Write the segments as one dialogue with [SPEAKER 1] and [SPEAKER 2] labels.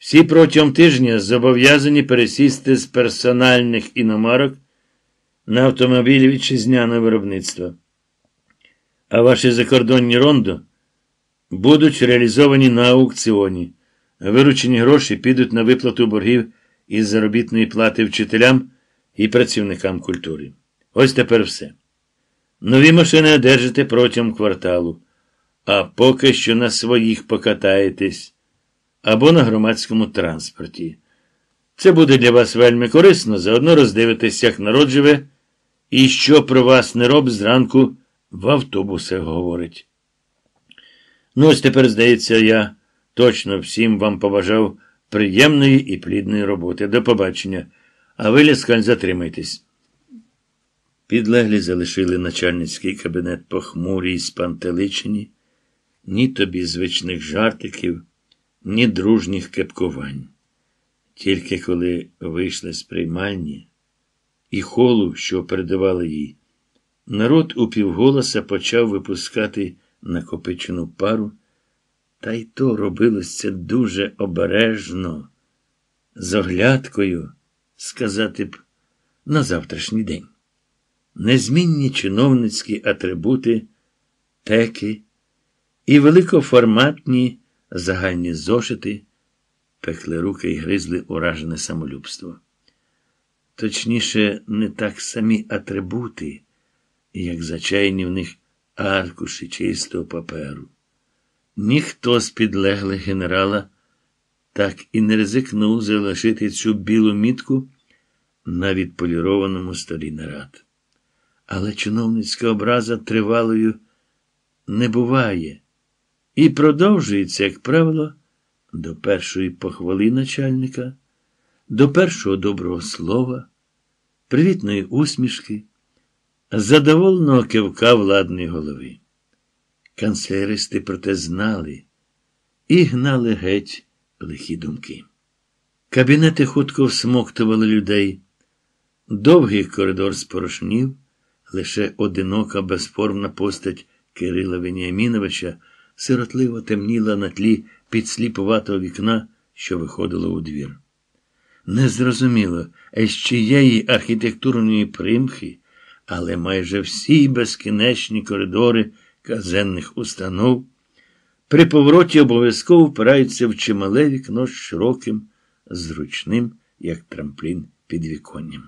[SPEAKER 1] Всі протягом тижня зобов'язані пересісти з персональних іномарок на автомобілі вітчизняного виробництва. А ваші закордонні рондо будуть реалізовані на аукціоні. Виручені гроші підуть на виплату боргів із заробітної плати вчителям і працівникам культури. Ось тепер все. Нові машини одержите протягом кварталу, а поки що на своїх покатаєтесь або на громадському транспорті. Це буде для вас вельми корисно, заодно роздивитесь, як народ живе, і що про вас не роб зранку в автобусах говорить. Ну, ось тепер, здається, я точно всім вам побажав приємної і плідної роботи. До побачення. А ви, Ляскаль, затримайтесь. Підлеглі залишили начальницький кабінет похмурій спантеличені, ні тобі звичних жартиків, ні дружніх кепкувань. Тільки коли вийшли з приймальні і холу, що передавали їй, народ упівголоса почав випускати накопичену пару, та й то робилося дуже обережно, з оглядкою, сказати б, на завтрашній день. Незмінні чиновницькі атрибути, теки і великоформатні загальні зошити пекли руки й гризли уражене самолюбство. Точніше, не так самі атрибути, як зачайні в них аркуші чистого паперу. Ніхто з підлеглих генерала так і не ризикнув залишити цю білу мітку на відполірованому столі нарад. Але чиновницька образа тривалою не буває і продовжується, як правило, до першої похвали начальника, до першого доброго слова, привітної усмішки, задоволеного кивка владної голови. Канцеристи проте знали і гнали геть лихі думки. Кабінети хутко всмоктували людей. Довгий коридор спорошнів, лише одинока безформна постать Кирила Веніаміновича сиротливо темніла на тлі підсліпуватого вікна, що виходило у двір. Незрозуміло, з чиєї архітектурної примхи, але майже всі безкінечні коридори казенних установ при повороті обов'язково впираються в чимале вікно з широким, зручним, як трамплін підвіконням.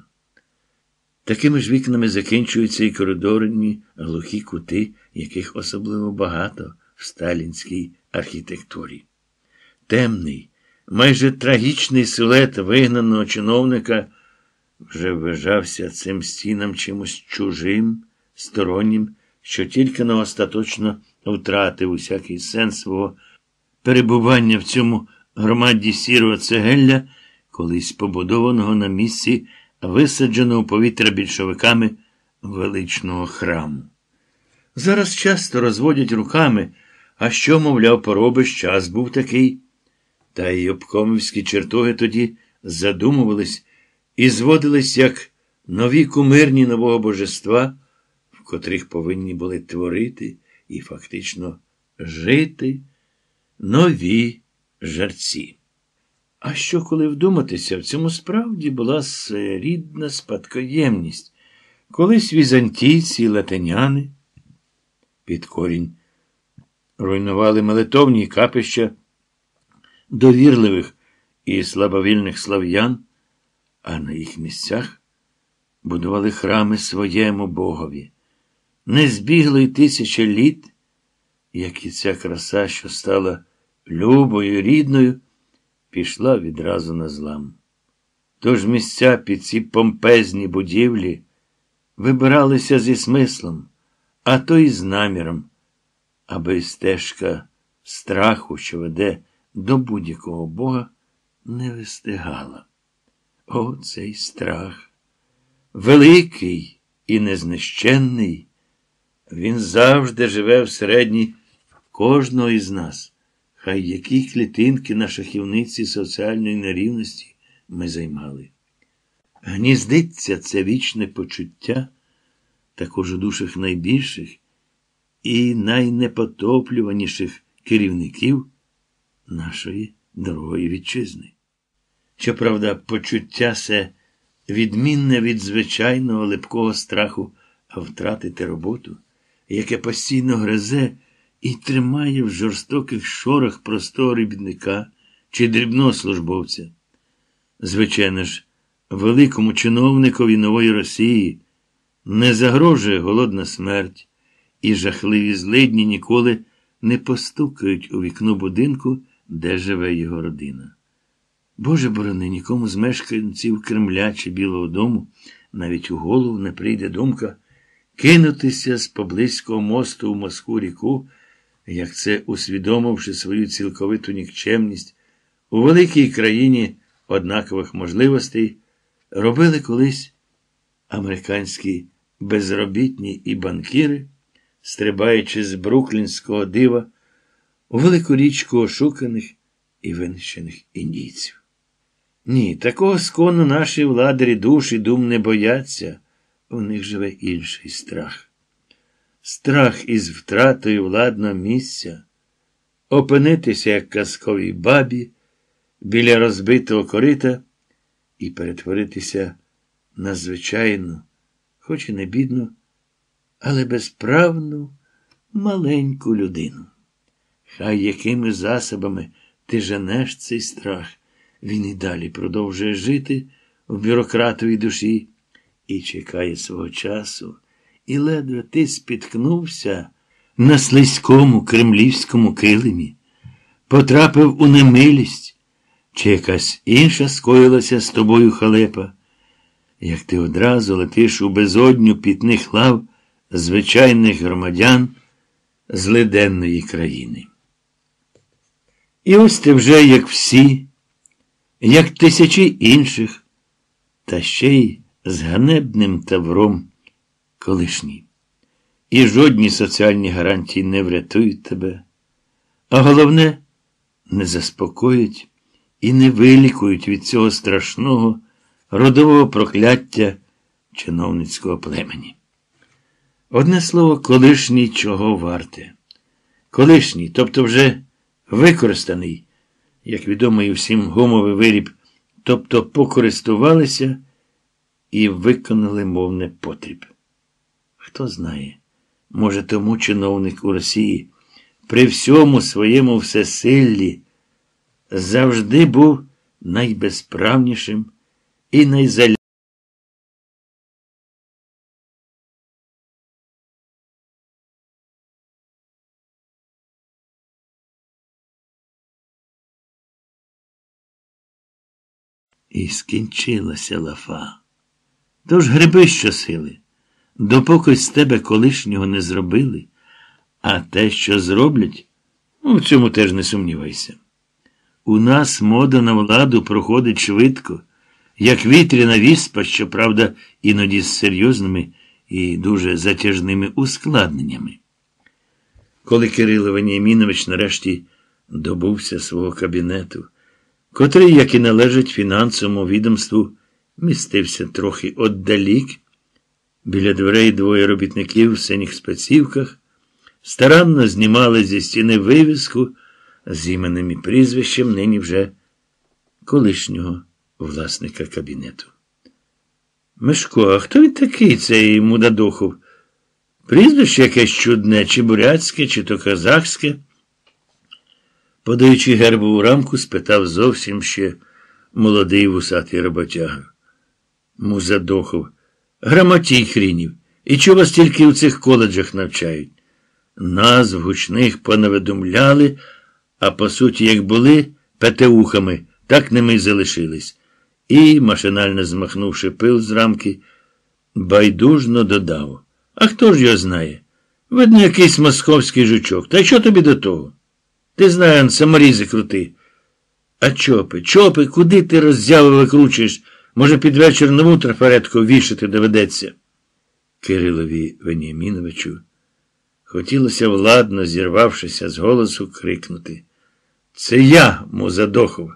[SPEAKER 1] Такими ж вікнами закінчуються і коридорні глухі кути, яких особливо багато сталінській архітектурі. Темний, майже трагічний силует вигнаного чиновника вже вважався цим стінам чимось чужим, стороннім, що тільки на остаточно втратив усякий сенс свого перебування в цьому громаді сірого цегелля, колись побудованого на місці висадженого повітря більшовиками величного храму. Зараз часто розводять руками, а що, мовляв, поробиш, час був такий. Та й обкомівські чертоги тоді задумувались і зводились як нові кумирні нового божества, в котрих повинні були творити і фактично жити нові жерці. А що, коли вдуматися, в цьому справді була рідна спадкоємність, колись візантійці і латиняни під корінь руйнували молитовні капища довірливих і слабовільних слав'ян, а на їх місцях будували храми своєму Богові. Не збігло й тисяча літ, як і ця краса, що стала любою, рідною, пішла відразу на злам. Тож місця під ці помпезні будівлі вибиралися зі смислом, а то й з наміром, аби стежка страху, що веде до будь-якого Бога, не вистигала. О, цей страх! Великий і незнищенний, він завжди живе всередині кожного із нас. Хай які клітинки на шахівниці соціальної нерівності ми займали. Гніздиться це вічне почуття також у душах найбільших і найнепотоплюваніших керівників нашої дорогої вітчизни. Щоправда, почуття се відмінне від звичайного липкого страху втратити роботу, яке постійно гризе і тримає в жорстоких шорах простого робітника чи дрібного службовця. Звичайно ж, великому чиновникові нової Росії не загрожує голодна смерть, і жахливі злидні ніколи не постукають у вікно будинку, де живе його родина. Боже борони, нікому з мешканців Кремля чи Білого дому навіть у голову не прийде думка кинутися з поблизького мосту в Москву ріку, як це, усвідомивши свою цілковиту нікчемність, у великій країні однакових можливостей, робили колись американські безробітні і банкіри, стрибаючи з бруклінського дива у велику річку ошуканих і винищених індійців. Ні, такого скону наші владарі душ і дум не бояться, у них живе інший страх. Страх із втратою владного місця, опинитися, як казковій бабі, біля розбитого корита і перетворитися на звичайну, хоч і не бідну, але безправну маленьку людину. Хай якими засобами ти женеш цей страх, він і далі продовжує жити в бюрократовій душі і чекає свого часу, і ледве ти спіткнувся на слизькому кремлівському килимі, потрапив у немилість, чи якась інша скоїлася з тобою халепа, як ти одразу летиш у безодню пітних лав звичайних громадян злиденної країни. І ось ти вже, як всі, як тисячі інших, та ще й з ганебним тавром колишній. І жодні соціальні гарантії не врятують тебе, а головне, не заспокоять і не вилікують від цього страшного родового прокляття чиновницького племені. Одне слово, колишній чого варте. Колишній, тобто вже використаний, як відомий всім гумовий виріб, тобто покористувалися і виконали мовне потріб. Хто знає, може, тому чиновник у Росії при всьому своєму всесиллі завжди був найбезправнішим і найзаля. І скінчилася лафа. Тож гриби щосили, допоки з тебе колишнього не зробили, а те, що зроблять, ну, в цьому теж не сумнівайся. У нас мода на владу проходить швидко, як вітряна віспа, щоправда, іноді з серйозними і дуже затяжними ускладненнями. Коли Кирило Веніамінович нарешті добувся свого кабінету, котрий, як і належить фінансовому відомству, містився трохи отдалік, біля дверей двоє робітників в синіх спецівках, старанно знімали зі стіни вивіску з іменем і прізвищем нині вже колишнього власника кабінету. Мишко, а хто він такий, цей Мудадохов? Прізвище якесь чудне, чи бурятське, чи то казахське? Подаючи гербову рамку, спитав зовсім ще молодий вусатий роботяга. Музадохов. Грамотій хрінів. І чого вас тільки у цих коледжах навчають? Нас гучних понаведомляли, а по суті, як були петеухами, так ними й залишились. І, машинально змахнувши пил з рамки, байдужно додав. А хто ж його знає? Видно, якийсь московський жучок. Та що тобі до того? Ти знаєш, саморізи крути. А чопи, чопи, куди ти роззяви викручуєш? Може, під вечір нову трафаретку вішати доведеться. Кирилові Веніаміновичу хотілося владно, зірвавшися з голосу, крикнути. Це я, Музадохов,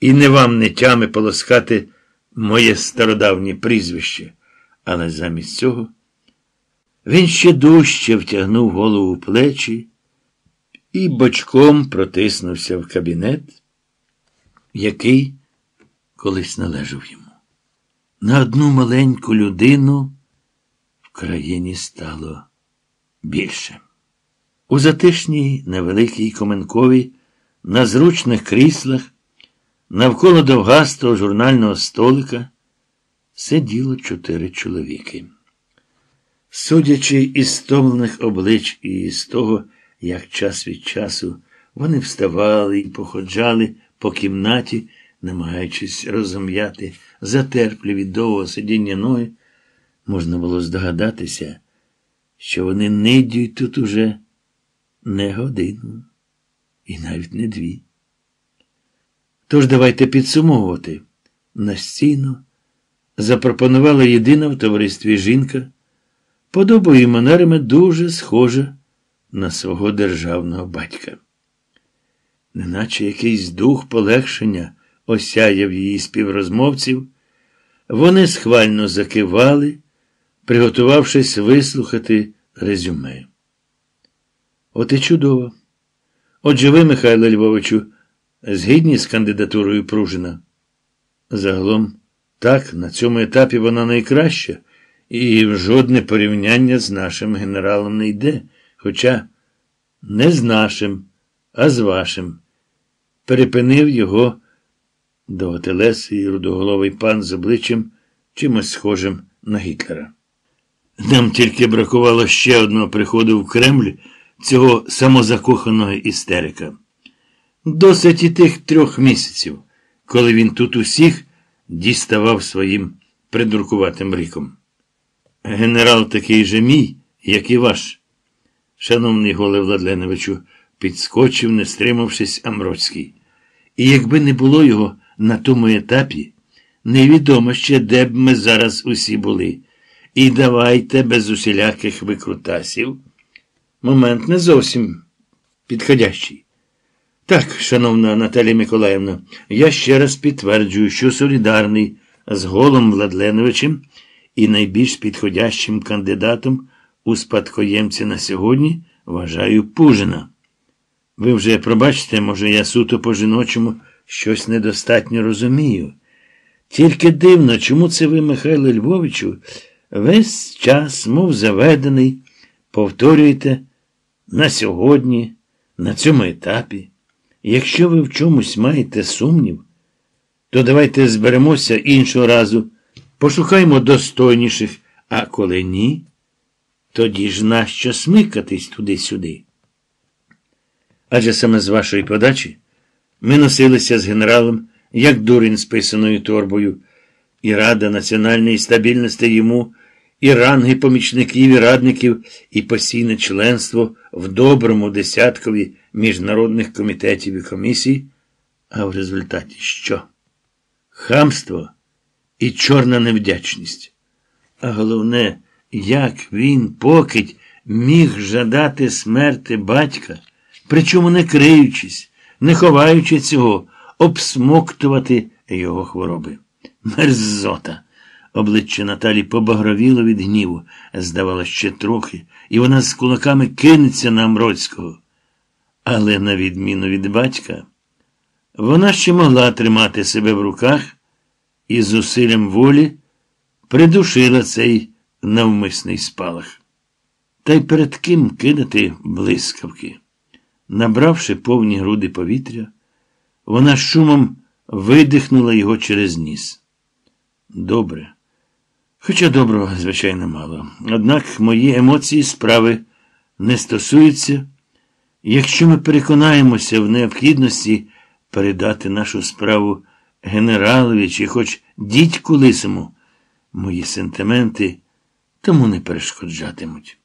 [SPEAKER 1] і не вам не тями полоскати моє стародавнє прізвище. Але замість цього він ще дужче втягнув голову в плечі і бочком протиснувся в кабінет. який колись належав йому. На одну маленьку людину в країні стало більше. У затишній невеликій Коменковій, на зручних кріслах, навколо довгастого журнального столика сиділо чотири чоловіки. Судячи із стомлених облич і з того, як час від часу вони вставали і походжали по кімнаті, намагаючись розум'яти затерплі від довгого сидіння ноги, можна було здогадатися, що вони нидють тут уже не годину і навіть не дві. Тож давайте підсумовувати. Настійно запропонувала єдина в товаристві жінка, подобою і манерами дуже схожа на свого державного батька. Неначе якийсь дух полегшення осяяв її співрозмовців, вони схвально закивали, приготувавшись вислухати резюме. От і чудово. Отже ви, Михайло Львовичу, згідні з кандидатурою Пружина? Загалом, так, на цьому етапі вона найкраща, і в жодне порівняння з нашим генералом не йде, хоча не з нашим, а з вашим. Перепинив його довготелесий рудоголовий пан з обличчям чимось схожим на Гітлера. Нам тільки бракувало ще одного приходу в Кремль цього самозакоханого істерика. Досить і тих трьох місяців, коли він тут усіх діставав своїм придуркуватим ріком. Генерал такий же мій, як і ваш. Шановний Голе Владленовичу, підскочив, не стримавшись, Амроцький. І якби не було його на тому етапі, невідомо ще, де б ми зараз усі були. І давайте без усіляких викрутасів. Момент не зовсім підходящий. Так, шановна Наталія Миколаївна, я ще раз підтверджую, що солідарний з Голом Владленовичем і найбільш підходящим кандидатом у спадкоємці на сьогодні вважаю Пужина. Ви вже пробачте, може, я суто по-жіночому щось недостатньо розумію. Тільки дивно, чому це ви, Михайло Львовичу, весь час, мов заведений, повторюєте на сьогодні, на цьому етапі. Якщо ви в чомусь маєте сумнів, то давайте зберемося іншого разу, пошукаймо достойніших, а коли ні, тоді ж нащо смикатись туди-сюди. Адже саме з вашої подачі ми носилися з генералом, як дурень з писаною торбою, і Рада національної стабільності йому, і ранги помічників і радників, і постійне членство в доброму десяткові міжнародних комітетів і комісій, а в результаті що? Хамство і чорна невдячність. А головне, як він, покидь, міг жадати смерти батька, причому не криючись, не ховаючи цього, обсмоктувати його хвороби. Мерзота. Обличчя Наталі побагровіло від гніву, здавалося, ще трохи, і вона з кулаками кинеться на Амроцького. Але, на відміну від батька, вона ще могла тримати себе в руках і з усиллям волі придушила цей навмисний спалах. Та й перед ким кидати блискавки. Набравши повні груди повітря, вона шумом видихнула його через ніс. Добре. Хоча доброго, звичайно, мало. Однак мої емоції справи не стосуються. Якщо ми переконаємося в необхідності передати нашу справу генералові чи хоч дідьку лисому, мої сентименти тому не перешкоджатимуть.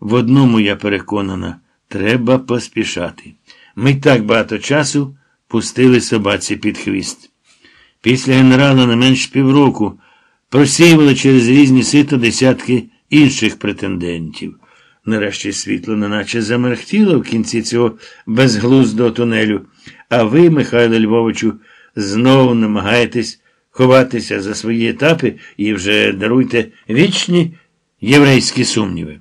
[SPEAKER 1] В одному я переконана, треба поспішати. Ми так багато часу пустили собаці під хвіст. Після генерала не менш півроку просіювали через різні сито десятки інших претендентів. Нарешті світло неначе замерхтіло в кінці цього безглуздого тунелю, а ви, Михайло Львовичу, знову намагаєтесь ховатися за свої етапи і вже даруйте вічні єврейські сумніви.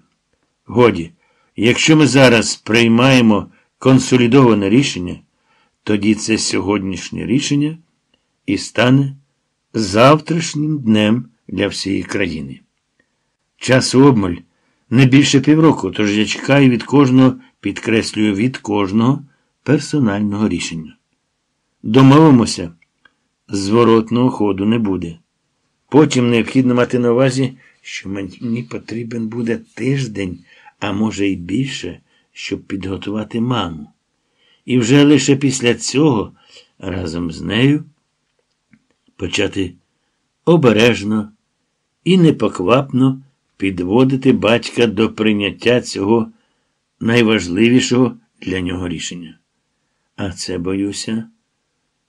[SPEAKER 1] Годі, якщо ми зараз приймаємо консолідоване рішення, тоді це сьогоднішнє рішення і стане завтрашнім днем для всієї країни. Часу обмаль не більше півроку, тож я чекаю від кожного, підкреслюю, від кожного персонального рішення. Домовимося, зворотного ходу не буде. Потім необхідно мати на увазі, що мені потрібен буде тиждень, а може й більше, щоб підготувати маму. І вже лише після цього разом з нею почати обережно і непоквапно підводити батька до прийняття цього найважливішого для нього рішення. А це, боюся,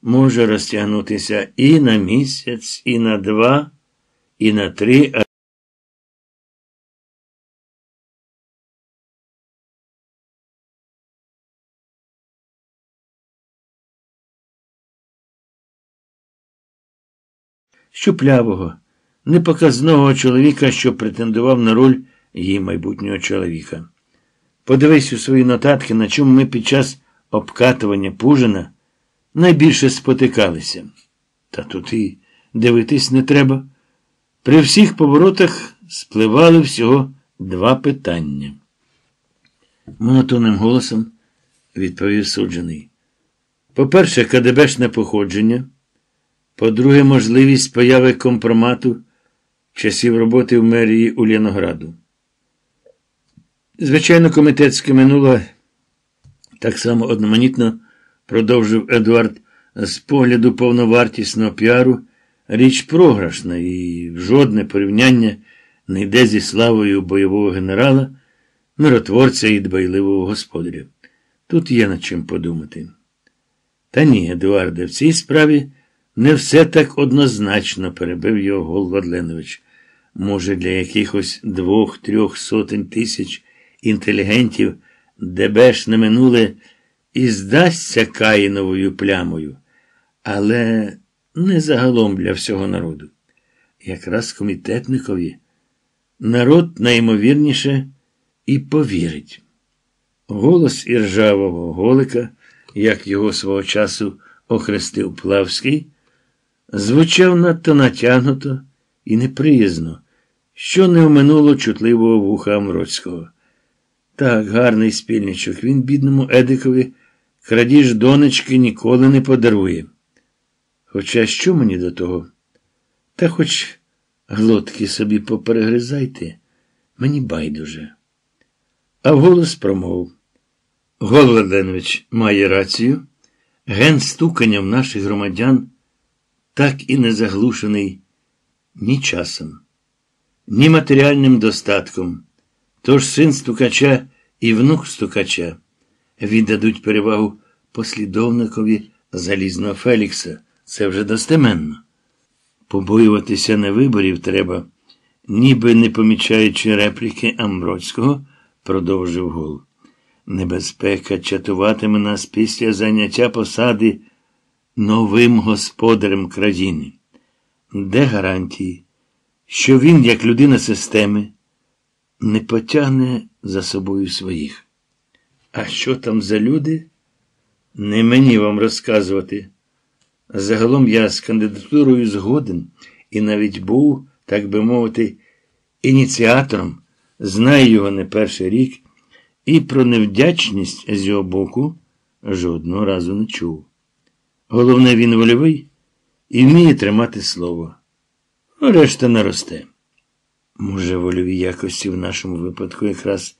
[SPEAKER 1] може розтягнутися і на місяць, і на два, і на три. щуплявого, непоказного чоловіка, що претендував на роль її майбутнього чоловіка. Подивись у свої нотатки, на чому ми під час обкатування Пужина найбільше спотикалися. Та тут і дивитись не треба. При всіх поворотах спливали всього два питання. Монотонним голосом відповів суджений. По-перше, КДБшне походження. По-друге, можливість появи компромату часів роботи в мерії Ульянограду. Звичайно, комітетське минуло так само одноманітно продовжив Едуард з погляду повновартісного піару, річ програшна і жодне порівняння не йде зі славою бойового генерала, миротворця і дбайливого господаря. Тут є над чим подумати. Та ні, Едуарде, в цій справі. Не все так однозначно, перебив його Гол Вадленович. Може, для якихось двох-трьох сотень тисяч інтелігентів дебешне минуле і здасться Каїновою плямою, але не загалом для всього народу. Якраз комітетникові народ найімовірніше і повірить. Голос іржавого голика, як його свого часу охрестив Плавський, звучав надто натягнуто і неприязно, що не оминуло чутливого вуха Амроцького. Так, гарний спільничок, він, бідному Едикові, крадіж донечки ніколи не подарує. Хоча що мені до того? Та хоч глотки собі поперегризайте, мені байдуже. А вголос промовив. Голварденович має рацію. Ген стукання в наших громадян так і не заглушений ні часом, ні матеріальним достатком. Тож син стукача і внук стукача віддадуть перевагу послідовникові залізного Фелікса. Це вже достеменно. Побоюватися на виборів треба, ніби не помічаючи репліки Амбродського, продовжив гол. Небезпека чатуватиме нас після заняття посади новим господарем країни. Де гарантії, що він, як людина системи, не потягне за собою своїх? А що там за люди? Не мені вам розказувати. Загалом я з кандидатурою згоден і навіть був, так би мовити, ініціатором, знаю його не перший рік, і про невдячність з його боку жодного разу не чув. Головне, він вольовий і вміє тримати слово. Ну, решта наросте. Може, вольові якості в нашому випадку якраз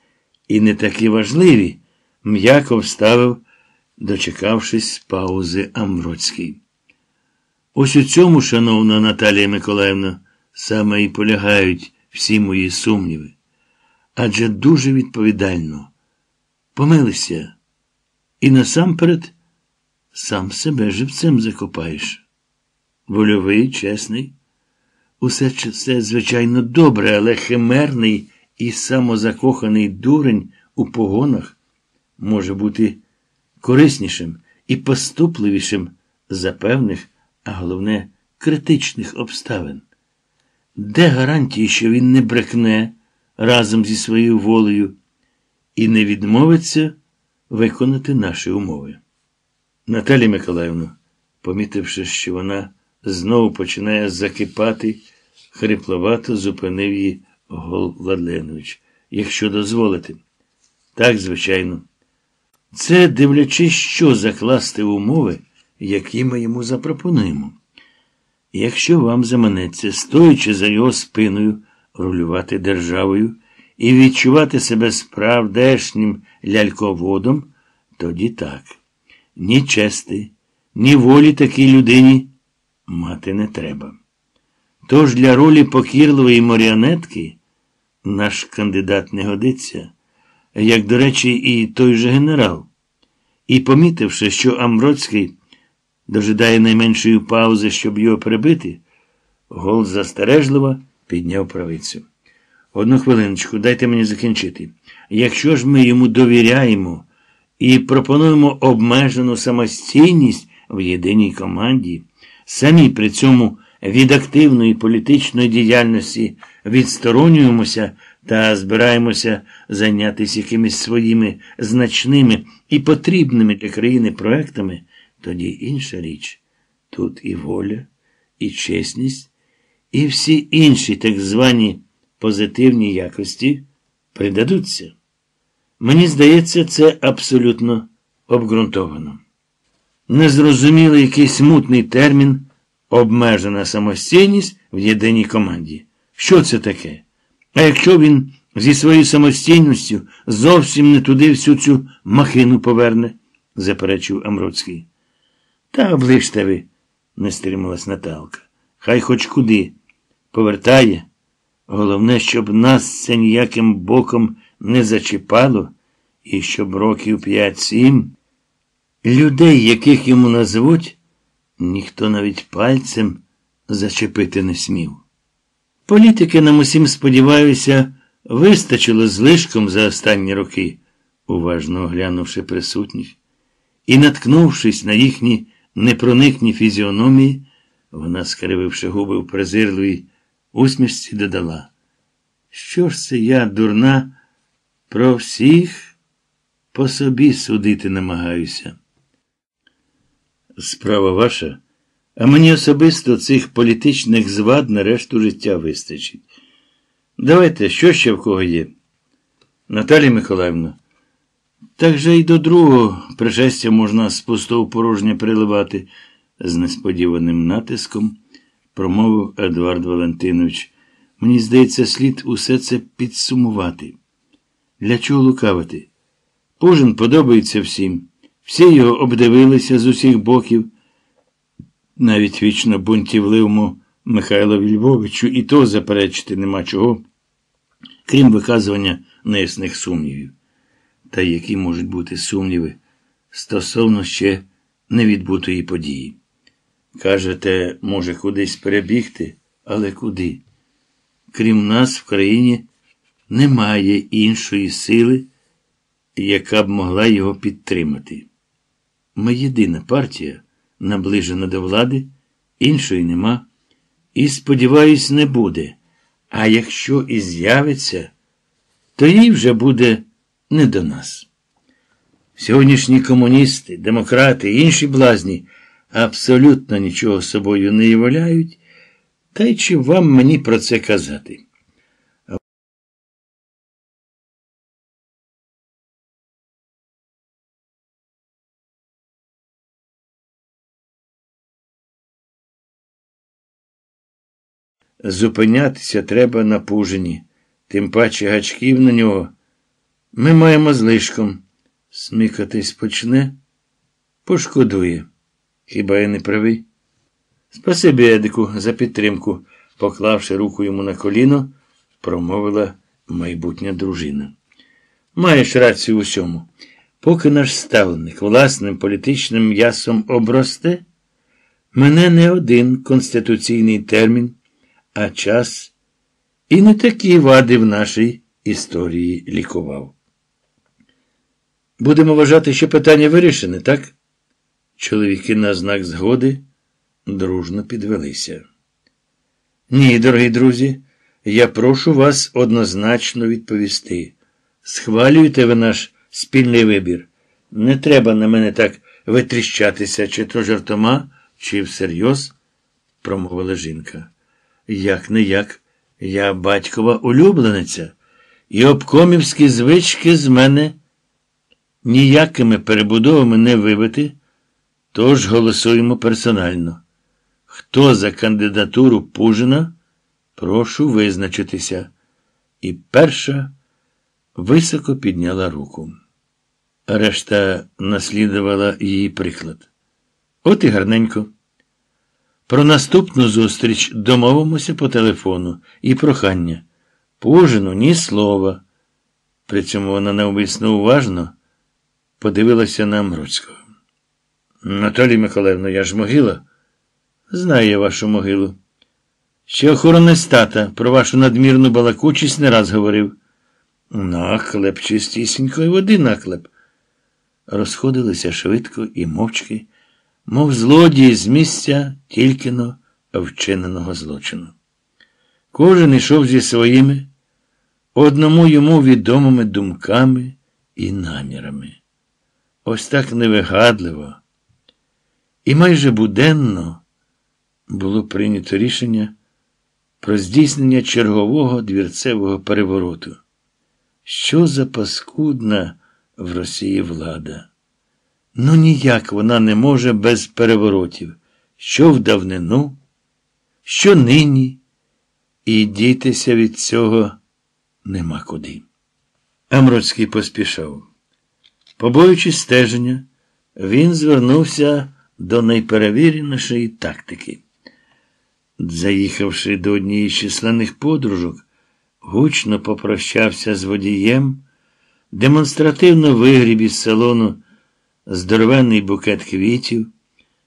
[SPEAKER 1] і не такі важливі, м'яко вставив, дочекавшись паузи Амроцький. Ось у цьому, шановна Наталія Миколаївна, саме і полягають всі мої сумніви. Адже дуже відповідально помилися і насамперед сам себе живцем закопаєш. Вольовий, чесний. Усе це, звичайно, добре, але химерний і самозакоханий дурень у погонах може бути кориснішим і поступливішим за певних, а головне, критичних обставин. Де гарантії, що він не брехне разом зі своєю волею і не відмовиться виконати наші умови? Наталі Миколаївну, помітивши, що вона знову починає закипати, хрипловато зупинив її Гол Владленович, якщо дозволите. Так, звичайно. Це дивлячись, що закласти умови, які ми йому запропонуємо. Якщо вам заманеться, стоячи за його спиною, рулювати державою і відчувати себе справдешнім ляльководом, тоді так. Ні чести, ні волі такій людині мати не треба. Тож для ролі покірливої маріонетки наш кандидат не годиться, як, до речі, і той же генерал. І, помітивши, що Амброцький дожидає найменшої паузи, щоб його прибити, гол застережливо підняв правицю. Одну хвилиночку, дайте мені закінчити. Якщо ж ми йому довіряємо і пропонуємо обмежену самостійність в єдиній команді, самі при цьому від активної політичної діяльності відсторонюємося та збираємося зайнятися якимись своїми значними і потрібними для країни проектами, тоді інша річ. Тут і воля, і чесність, і всі інші так звані позитивні якості придадуться. Мені здається, це абсолютно обґрунтовано. Незрозумілий якийсь мутний термін, обмежена самостійність в єдиній команді. Що це таке? А якщо він зі своєю самостійністю зовсім не туди всю цю махину поверне, заперечив Амроцький. Та оближте ви, не стрималась Наталка. Хай хоч куди. Повертає. Головне, щоб нас це ніяким боком не зачіпало, і щоб років п'ять-сім людей, яких йому назвуть, ніхто навіть пальцем зачепити не смів. Політики нам усім, сподіваюся, вистачило злишком за останні роки, уважно оглянувши присутніх, і, наткнувшись на їхні непроникні фізіономії, вона, скрививши губи в презирливій усмішці, додала. Що ж це я, дурна, про всіх по собі судити намагаюся? Справа ваша. А мені особисто цих політичних звад на решту життя вистачить. Давайте, що ще в кого є? Наталія Миколаївна, так же й до другого пришестя можна з пустого порожня приливати, з несподіваним натиском, промовив Едуард Валентинович. Мені здається, слід усе це підсумувати. Для чого лукавити? Пужин подобається всім. Всі його обдивилися з усіх боків навіть вічно бунтівливому Михайлові Львовичу і то заперечити нема чого, крім виказування неясних сумнівів. Та які можуть бути сумніви стосовно ще невідбутої події. Кажете, може, кудись перебігти, але куди? Крім нас, в країні немає іншої сили, яка б могла його підтримати. Ми єдина партія наближена до влади, іншої нема. І, сподіваюсь, не буде. А якщо і з'явиться, то їй вже буде не до нас. Сьогоднішні комуністи, демократи інші блазні абсолютно нічого собою не являють, та й чи вам мені про це казати? Зупинятися треба на пужині, тим паче гачків на нього. Ми маємо злишком. Смикатись почне, пошкодує. Хіба я не правий? Спасибі, Едику, за підтримку, поклавши руку йому на коліно, промовила майбутня дружина. Маєш рацію у всьому. Поки наш ставленик власним політичним м'ясом обросте, мене не один конституційний термін а час і не такі вади в нашій історії лікував. Будемо вважати, що питання вирішене, так? Чоловіки на знак згоди дружно підвелися. Ні, дорогі друзі, я прошу вас однозначно відповісти. Схвалюєте ви наш спільний вибір. Не треба на мене так витріщатися, чи то жартома, чи всерйоз, промовила жінка. Як не як, я батькова улюблениця, і обкомівські звички з мене ніякими перебудовами не вибити, тож голосуємо персонально. Хто за кандидатуру Пужина, прошу визначитися. І перша високо підняла руку. Решта наслідувала її приклад. От і гарненько. Про наступну зустріч домовимося по телефону і прохання. Пужину ні слова. При цьому вона навмисно уважно подивилася на Амроцького. Наталі Миколаївна, я ж могила. Знаю я вашу могилу. Ще охоронець тата про вашу надмірну балакучість не раз говорив. Наклеп, чистісінької води наклеп. Розходилися швидко і мовчки, мов злодії з місця тільки-но вчиненого злочину. Кожен ішов зі своїми, одному йому відомими думками і намірами. Ось так невигадливо. І майже буденно було прийнято рішення про здійснення чергового двірцевого перевороту. Що за паскудна в Росії влада? Ну ніяк вона не може без переворотів, що в давнину, що нині, і дійтеся від цього нема куди. Амроцький поспішав. Побоюючись стеження, він звернувся до найперевіренішої тактики. Заїхавши до однієї з численних подружок, гучно попрощався з водієм, демонстративно вигріб із салону здоровенний букет квітів,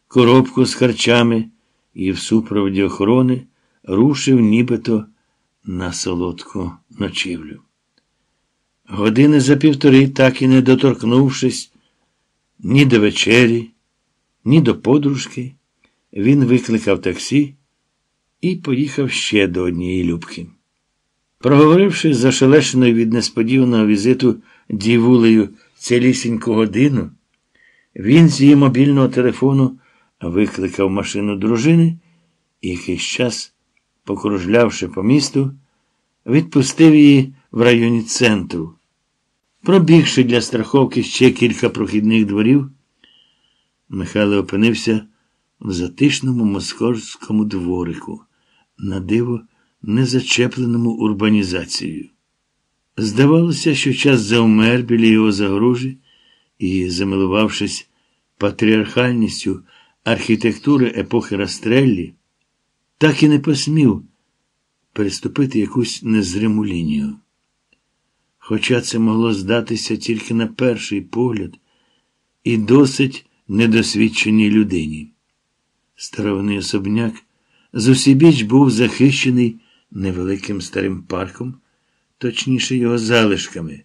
[SPEAKER 1] коробку з харчами і в супроводі охорони рушив нібито на солодку ночівлю. Години за півтори, так і не доторкнувшись ні до вечері, ні до подружки, він викликав таксі і поїхав ще до однієї любки. Проговоривши зашелешеною від несподіваного візиту дівулею цілісіньку годину, він з її мобільного телефону викликав машину дружини і якийсь час, покружлявши по місту, відпустив її в районі центру. Пробігши для страховки ще кілька прохідних дворів, Михайло опинився в затишному московському дворику, на диво незачепленому урбанізацією. Здавалося, що час завмер біля його загружі і, замилувавшись патріархальністю архітектури епохи Растреллі, так і не посмів переступити якусь незриму лінію. Хоча це могло здатися тільки на перший погляд і досить недосвідченій людині. Старовинний особняк зусібіч був захищений невеликим старим парком, точніше його залишками,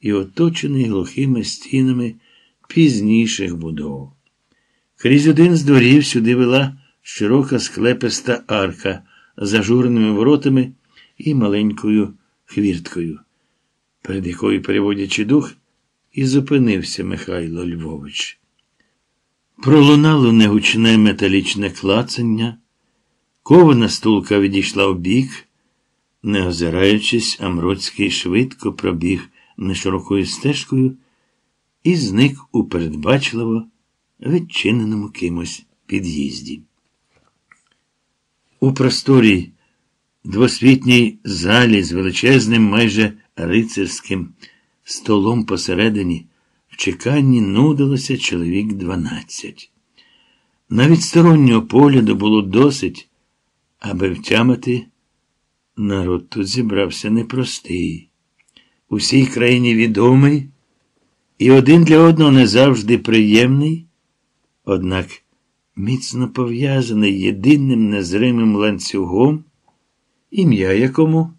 [SPEAKER 1] і оточений глухими стінами пізніших будов. Крізь один з дворів сюди вела широка склеписта арка з ажурними воротами і маленькою хвірткою, перед якою, переводячи дух, і зупинився Михайло Львович. Пролунало негучне металічне клацання, кована стулка відійшла вбік, не озираючись, Амроцький швидко пробіг неширокою стежкою і зник у передбачливо відчиненому кимось під'їзді. У просторій двосвітній залі з величезним майже рицарським столом посередині в чеканні нудилося чоловік дванадцять. Навіть стороннього погляду було досить, аби втямити, народ тут зібрався непростий, усій країні відомий і один для одного не завжди приємний, однак міцно пов'язаний єдиним незримим ланцюгом, ім'я якому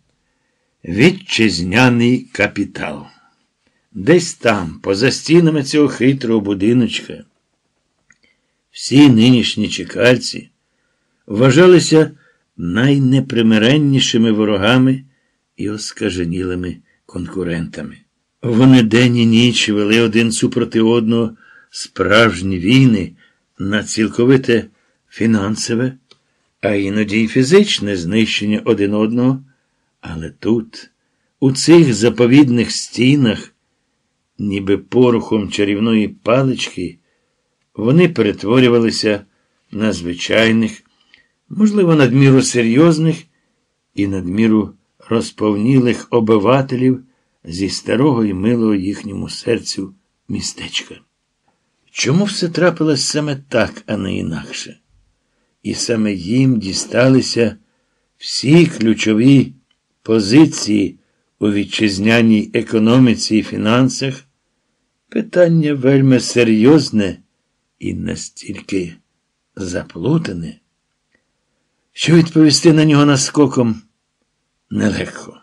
[SPEAKER 1] вітчизняний капітал. Десь там, поза стінами цього хитрого будиночка, всі нинішні чекальці вважалися найнепримиреннішими ворогами і оскаженілими конкурентами. Вони день і ніч вели один супроти одного справжні війни на цілковите фінансове, а іноді й фізичне знищення один одного. Але тут, у цих заповідних стінах, ніби порухом чарівної палички, вони перетворювалися на звичайних, можливо, надміру серйозних і надміру розповнілих обивателів зі старого і милого їхньому серцю містечка. Чому все трапилось саме так, а не інакше? І саме їм дісталися всі ключові позиції у вітчизняній економіці і фінансах, питання вельми серйозне і настільки заплутане, що відповісти на нього наскоком нелегко.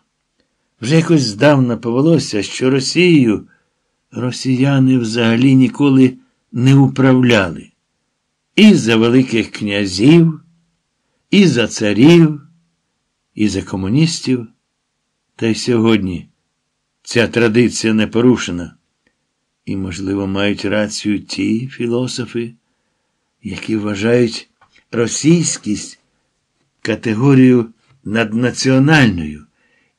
[SPEAKER 1] Вже якось здавна повелося, що Росією росіяни взагалі ніколи не управляли. І за великих князів, і за царів, і за комуністів. Та й сьогодні ця традиція не порушена. І, можливо, мають рацію ті філософи, які вважають російськість категорію наднаціональною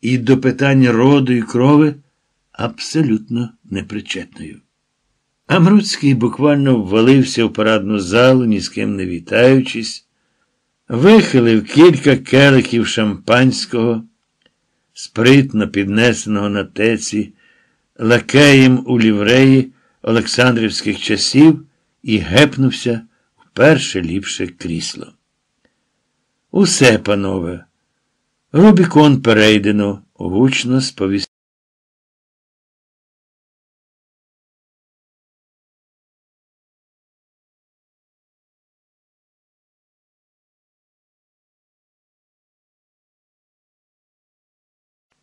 [SPEAKER 1] і до питань роду і крови абсолютно непричетною. Амруцький буквально ввалився в парадну залу, ні з ким не вітаючись, вихилив кілька келихів шампанського, спритно піднесеного на теці, лакеєм у лівреї Олександрівських часів і гепнувся в перше ліпше крісло. Усе, панове, Рубікон перейдено, гучно сповістив.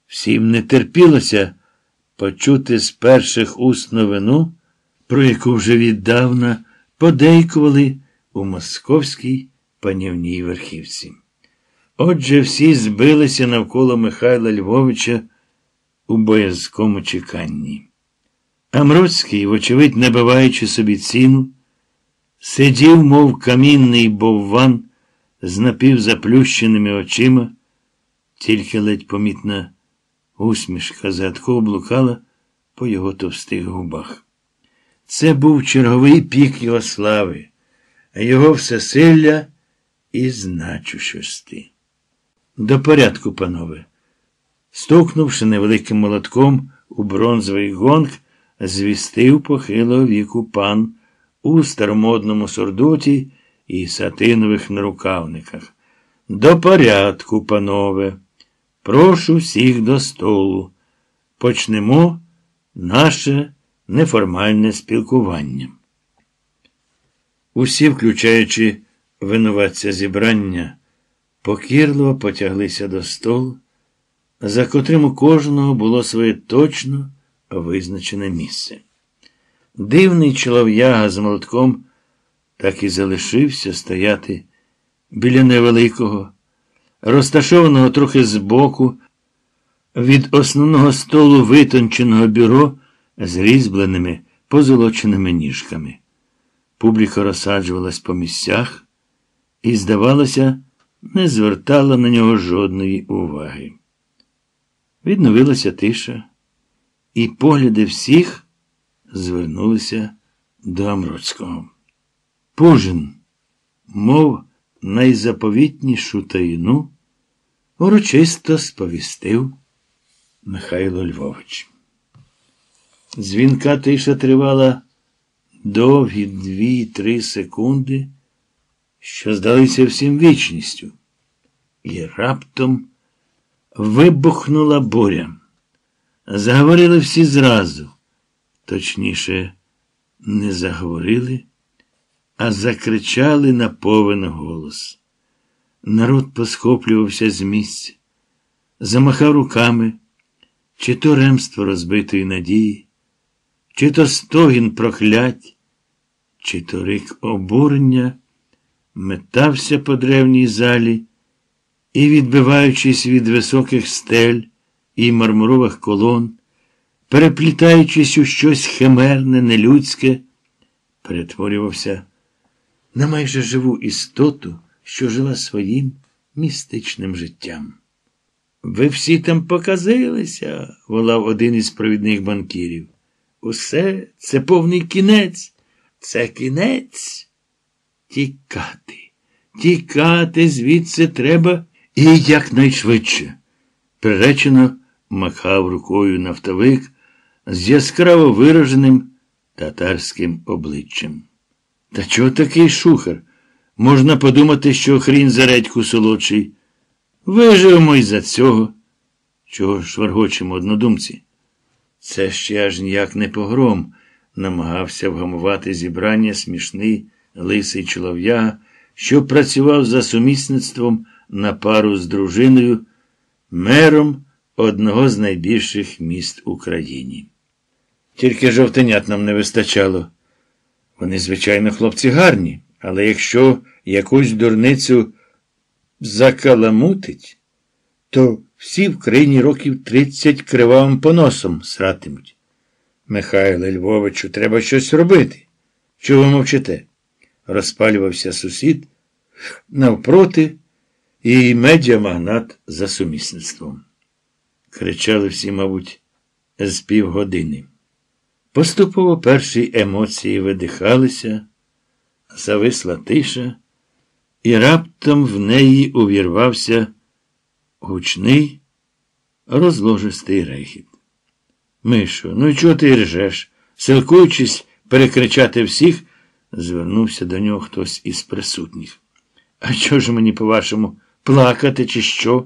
[SPEAKER 1] Всім не терпілося почути з перших уст новину, про яку вже віддавна подейкували у московській панівній верхівці. Отже, всі збилися навколо Михайла Львовича у боязкому чеканні. Амроцький, вочевидь, набиваючи собі ціну, сидів, мов камінний бовван з напівзаплющеними очима, тільки ледь помітна усмішка задко блукала по його товстих губах. Це був черговий пік його слави, його всесилля і значущості. До порядку, панове. Стукнувши невеликим молотком у бронзовий гонг, звістив похилого віку пан у старомодному сурдуті і сатинових нарукавниках. До порядку, панове. Прошу всіх до столу. Почнемо наше неформальне спілкування. Усі, включаючи винуватця зібрання, покірливо потяглися до столу, за котрим у кожного було своє точно визначене місце. Дивний чолов'яга з молотком так і залишився стояти біля невеликого, розташованого трохи збоку, від основного столу витонченого бюро з різьбленими позолоченими ніжками. Публіка розсаджувалась по місцях і, здавалося, не звертала на нього жодної уваги. Відновилася тиша, і погляди всіх звернулися до Амроцького. Пужин, мов найзаповітнішу таїну, урочисто сповістив Михайло Львович. Дзвінка тиша тривала довгі дві-три секунди що здалися всім вічністю, і раптом вибухнула буря. Заговорили всі зразу, точніше, не заговорили, а закричали на повен голос. Народ посхоплювався з місця, замахав руками, чи то ремство розбитої надії, чи то стогін проклять, чи то рик обурення метався по древній залі і, відбиваючись від високих стель і мармурових колон, переплітаючись у щось химерне, нелюдське, перетворювався на майже живу істоту, що жила своїм містичним життям. Ви всі там показилися, волав один із провідних банкірів. Усе це повний кінець. Це кінець. Тікати, тікати звідси треба і якнайшвидше. Приречено махав рукою нафтовик з яскраво вираженим татарським обличчям. Та чого такий шухер? Можна подумати, що хрін за редьку солодший. Виживемо й за цього. Чого ж варгочемо однодумці? Це ще аж ніяк не погром, намагався вгамувати зібрання смішний лисий чолов'яга, що працював за сумісництвом на пару з дружиною, мером одного з найбільших міст України. Тільки жовтенят нам не вистачало. Вони, звичайно, хлопці гарні, але якщо якусь дурницю закаламутить, то всі в країні років тридцять кривавим поносом сратимуть. Михайле Львовичу, треба щось робити. Чого мовчите? Розпалювався сусід навпроти і медіамагнат за сумісництвом. Кричали всі, мабуть, з півгодини. Поступово перші емоції видихалися, зависла тиша, і раптом в неї увірвався гучний, розложистий рехіт. Мишо, ну і чого ти ржеш? Силкуючись перекричати всіх, звернувся до нього хтось із присутніх. А що ж мені, по-вашому, плакати, чи що?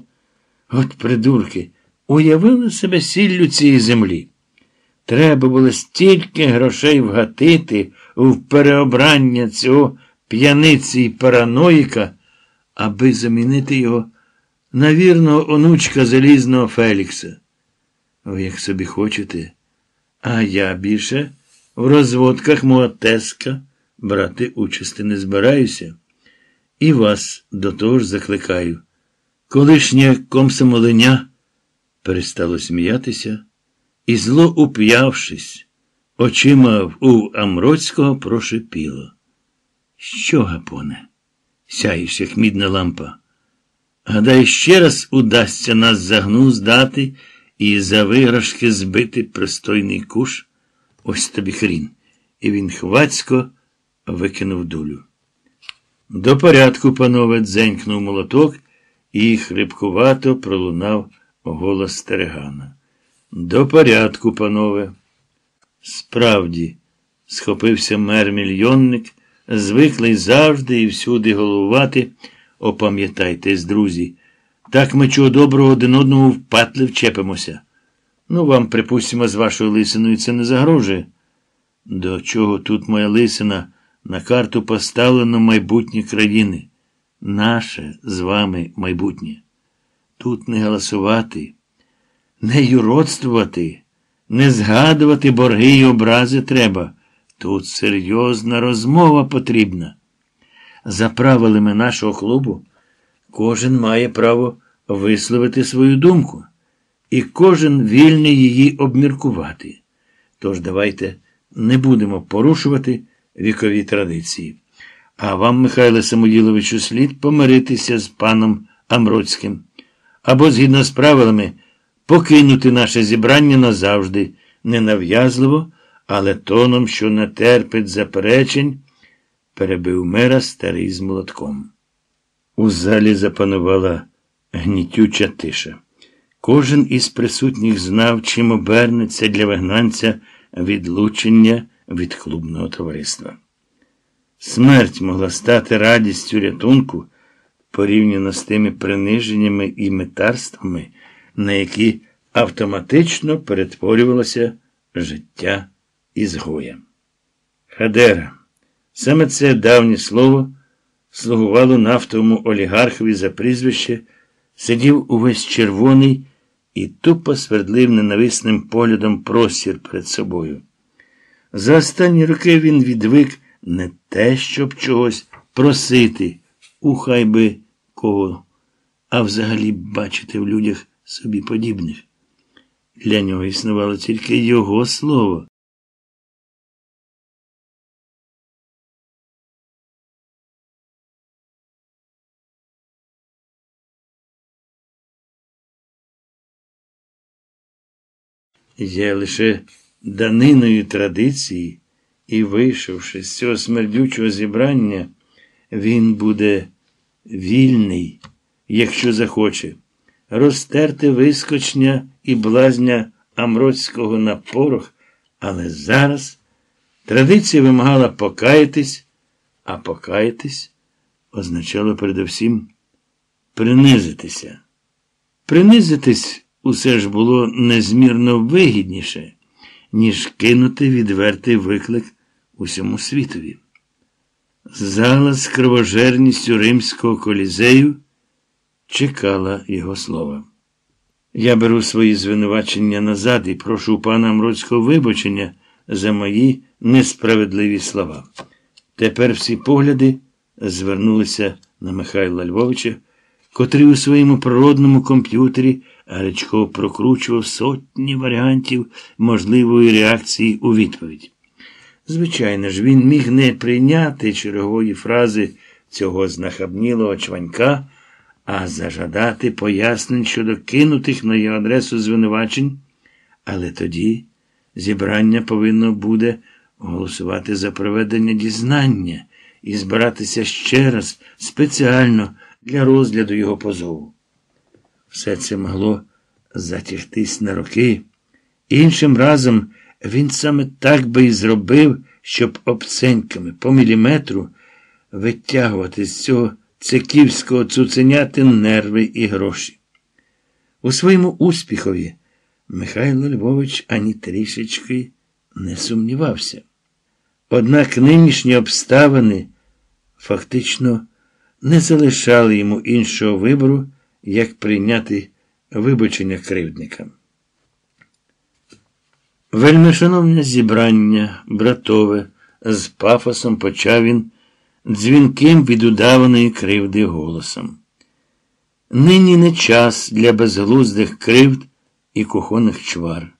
[SPEAKER 1] От придурки, уявили себе сіллю цієї землі. Треба було стільки грошей вгатити в переобрання цього п'яниці й параноїка, аби замінити його на вірного онучка залізного Фелікса. Ви як собі хочете, а я більше в розводках мого теска брати участи не збираюся. І вас до того ж закликаю. Колишнє комсомоленя перестало сміятися і, зло уп'явшись, очима у Амроцького прошипіло. Що, гапоне? Сяєш, як мідна лампа. Гадай, ще раз удасться нас загну здати і за виграшки збити пристойний куш. Ось тобі хрін. І він хвацько викинув дулю. До порядку, панове, дзенькнув молоток і хрипкувато пролунав голос Стерегана. До порядку, панове. Справді, схопився мер мільйонник, звиклий завжди і всюди головувати. Опам'ятайтесь, друзі, так ми чого доброго один одного впатли вчепимося. Ну, вам, припустимо, з вашою лисиною це не загрожує. До чого тут моя лисина на карту поставлено майбутнє країни? Наше з вами майбутнє. Тут не голосувати не юродствувати, не згадувати борги й образи треба. Тут серйозна розмова потрібна. За правилами нашого клубу, кожен має право висловити свою думку, і кожен вільний її обміркувати. Тож давайте не будемо порушувати вікові традиції. А вам, Михайло Самоїловичу, слід помиритися з паном Амроцьким. Або, згідно з правилами, покинути наше зібрання назавжди, ненав'язливо, але тоном, що не терпить заперечень, перебив мера старий з молотком. У залі запанувала гнітюча тиша. Кожен із присутніх знав, чим обернеться для вигнанця відлучення від клубного товариства. Смерть могла стати радістю рятунку порівняно з тими приниженнями і метарствами на які автоматично перетворювалося життя ізгоя. Хадера. Саме це давнє слово слугувало нафтовому олігархові за прізвище, сидів увесь червоний і тупо свердлив ненависним поглядом простір перед собою. За останні роки він відвик не те, щоб чогось просити, у хай би кого, а взагалі бачити в людях собі подібних. Для нього існувало тільки його слово. Я лише даниною традиції, і, вийшовши з цього смердючого зібрання, він буде вільний, якщо захоче, розтерти вискочня і блазня Амроцького на порох, але зараз традиція вимагала покаятись, а покаятись означало передусім принизитися. Принизитись усе ж було незмірно вигідніше, ніж кинути відвертий виклик усьому світові. Зала з кровожерністю римського колізею чекала його слова. Я беру свої звинувачення назад і прошу пана Амроцького вибачення за мої несправедливі слова. Тепер всі погляди звернулися на Михайла Львовича, котрий у своєму природному комп'ютері гарячково прокручував сотні варіантів можливої реакції у відповідь. Звичайно ж, він міг не прийняти чергової фрази цього знахабнілого чванька, а зажадати пояснень щодо кинутих на його адресу звинувачень, але тоді зібрання повинно буде голосувати за проведення дізнання і збиратися ще раз спеціально для розгляду його позову. Все це могло затягтись на роки. Іншим разом він саме так би і зробив, щоб обценьками по міліметру витягувати з цього циківського цуценяти нерви і гроші. У своєму успіхові Михайло Львович ані трішечки не сумнівався. Однак нинішні обставини фактично не залишали йому іншого вибору, як прийняти вибачення кривдникам. Вельмишановне зібрання, братове, з пафосом почав він дзвінким від удаваної кривди голосом. Нині не час для безглуздих кривд і кухонних чвар.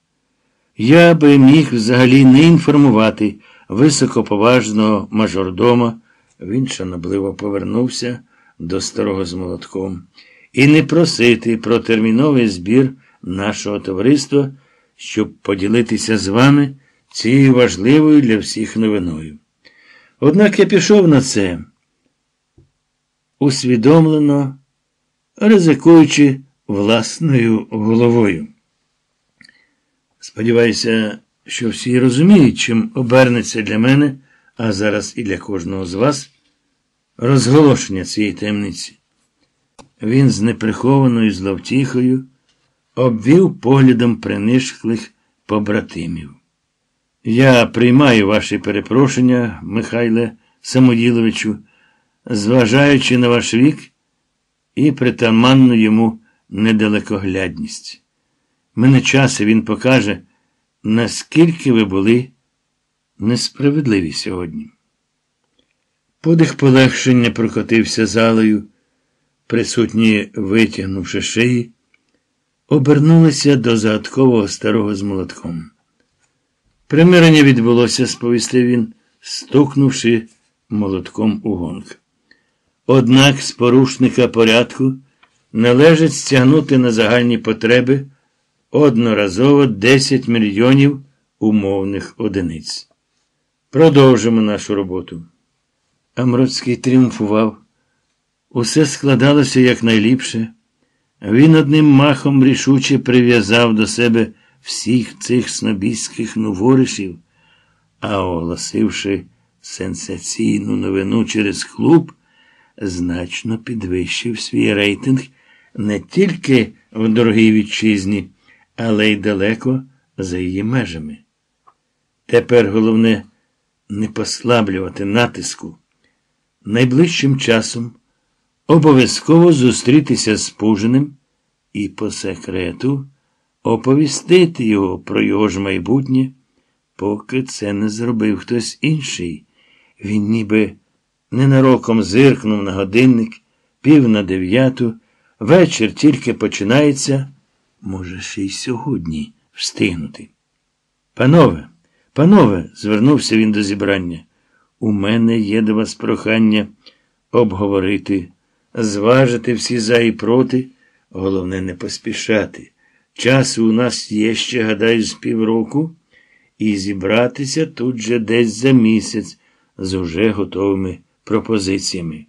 [SPEAKER 1] Я би міг взагалі не інформувати високоповажного мажордома, він шанобливо повернувся до старого з молотком, і не просити про терміновий збір нашого товариства, щоб поділитися з вами цією важливою для всіх новиною. Однак я пішов на це, усвідомлено, ризикуючи власною головою. Сподіваюся, що всі розуміють, чим обернеться для мене, а зараз і для кожного з вас, розголошення цієї таємниці. Він з неприхованою зловтіхою обвів поглядом принишклих побратимів. Я приймаю ваші перепрошення, Михайле Самоділовичу, зважаючи на ваш вік і притаманну йому недалекоглядність. Мене час він покаже, наскільки ви були несправедливі сьогодні. Подих полегшення прокотився залою, присутні, витягнувши шиї, обернулися до загадкового старого з молотком. Примирення відбулося, сповістив він, стукнувши молотком у гонг. Однак з порушника порядку належить стягнути на загальні потреби одноразово 10 мільйонів умовних одиниць. Продовжимо нашу роботу. Амроцький тріумфував. Усе складалося якнайліпше. Він одним махом рішуче прив'язав до себе всіх цих снобійських новоришів, а оголосивши сенсаційну новину через клуб, значно підвищив свій рейтинг не тільки в дорогій вітчизні, але й далеко за її межами. Тепер головне не послаблювати натиску. Найближчим часом обов'язково зустрітися з Пужиним і по секрету оповістити його про його ж майбутнє, поки це не зробив хтось інший. Він ніби ненароком зиркнув на годинник, пів на дев'яту, вечір тільки починається, може, ще й сьогодні встигнути. Панове, панове, звернувся він до зібрання. У мене є до вас прохання обговорити, зважити всі за і проти, головне не поспішати Часу у нас є ще, гадаю, з півроку, і зібратися тут же десь за місяць з уже готовими пропозиціями.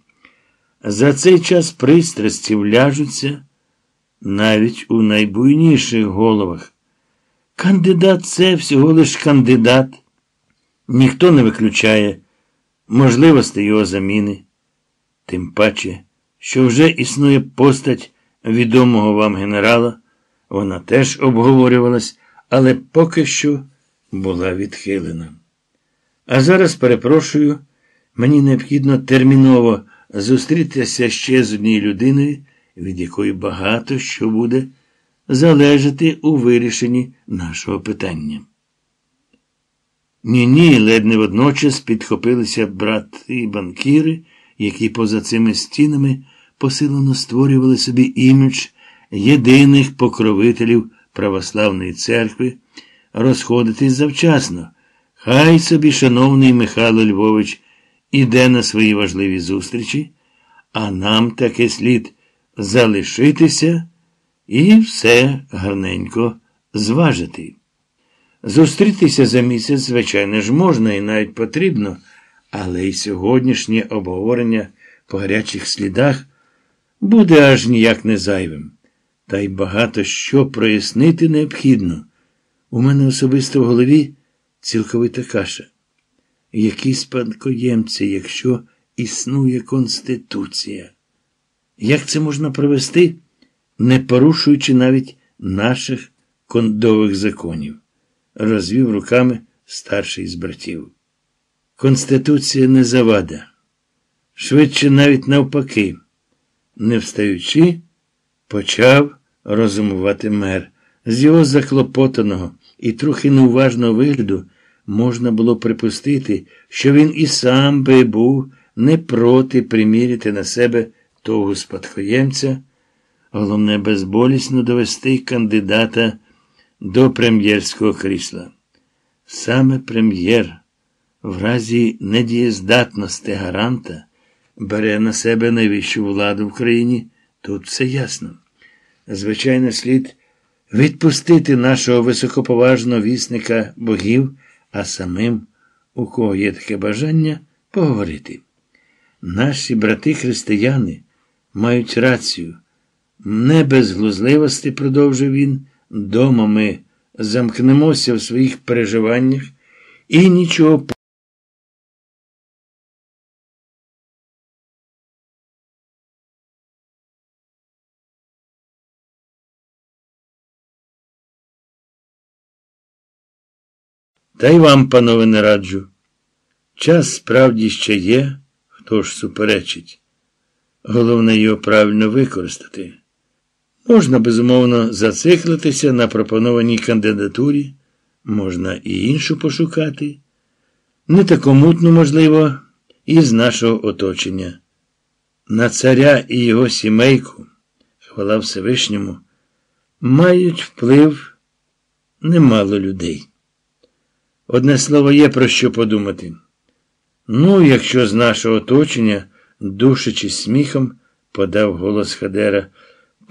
[SPEAKER 1] За цей час пристрасті вляжуться навіть у найбуйніших головах. Кандидат це всього лиш кандидат. Ніхто не виключає можливості його заміни. Тим паче, що вже існує постать відомого вам генерала, вона теж обговорювалась, але поки що була відхилена. А зараз перепрошую, мені необхідно терміново зустрітися ще з однією людиною, від якої багато що буде залежати у вирішенні нашого питання. Ні, ні, ледь не водночас підхопилися брати і банкіри, які поза цими стінами посилено створювали собі імідж єдиних покровителів православної церкви, розходитись завчасно. Хай собі, шановний Михайло Львович, іде на свої важливі зустрічі, а нам таки слід залишитися і все гарненько зважити. Зустрітися за місяць, звичайно ж, можна і навіть потрібно, але й сьогоднішнє обговорення по гарячих слідах буде аж ніяк не зайвим. Та й багато що прояснити необхідно. У мене особисто в голові цілковита каша. Які спадкоємці, якщо існує Конституція? Як це можна провести, не порушуючи навіть наших кондових законів? розвів руками старший з братів. Конституція не завада. Швидше навіть навпаки, не встаючи, почав розумувати мер. З його заклопотаного і трохи неуважного вигляду можна було припустити, що він і сам би був не проти приміряти на себе того спадкоємця, головне безболісно довести кандидата до прем'єрського крісла. Саме прем'єр, в разі недієздатності гаранта, бере на себе найвищу владу в країні, тут все ясно. Звичайно, слід відпустити нашого високоповажного вісника богів, а самим, у кого є таке бажання, поговорити. Наші брати-християни мають рацію. Не без глузливості, продовжив він. Дома ми замкнемося в своїх переживаннях і нічого. Та й вам, панове, не раджу. Час справді ще є, хто ж суперечить. Головне його правильно використати. Можна, безумовно, зациклитися на пропонованій кандидатурі, можна і іншу пошукати. Не таку мутну, можливо, і з нашого оточення. На царя і його сімейку, хвала Всевишньому, мають вплив немало людей. Одне слово є про що подумати. Ну, якщо з нашого оточення, душачи сміхом, подав голос Хадера.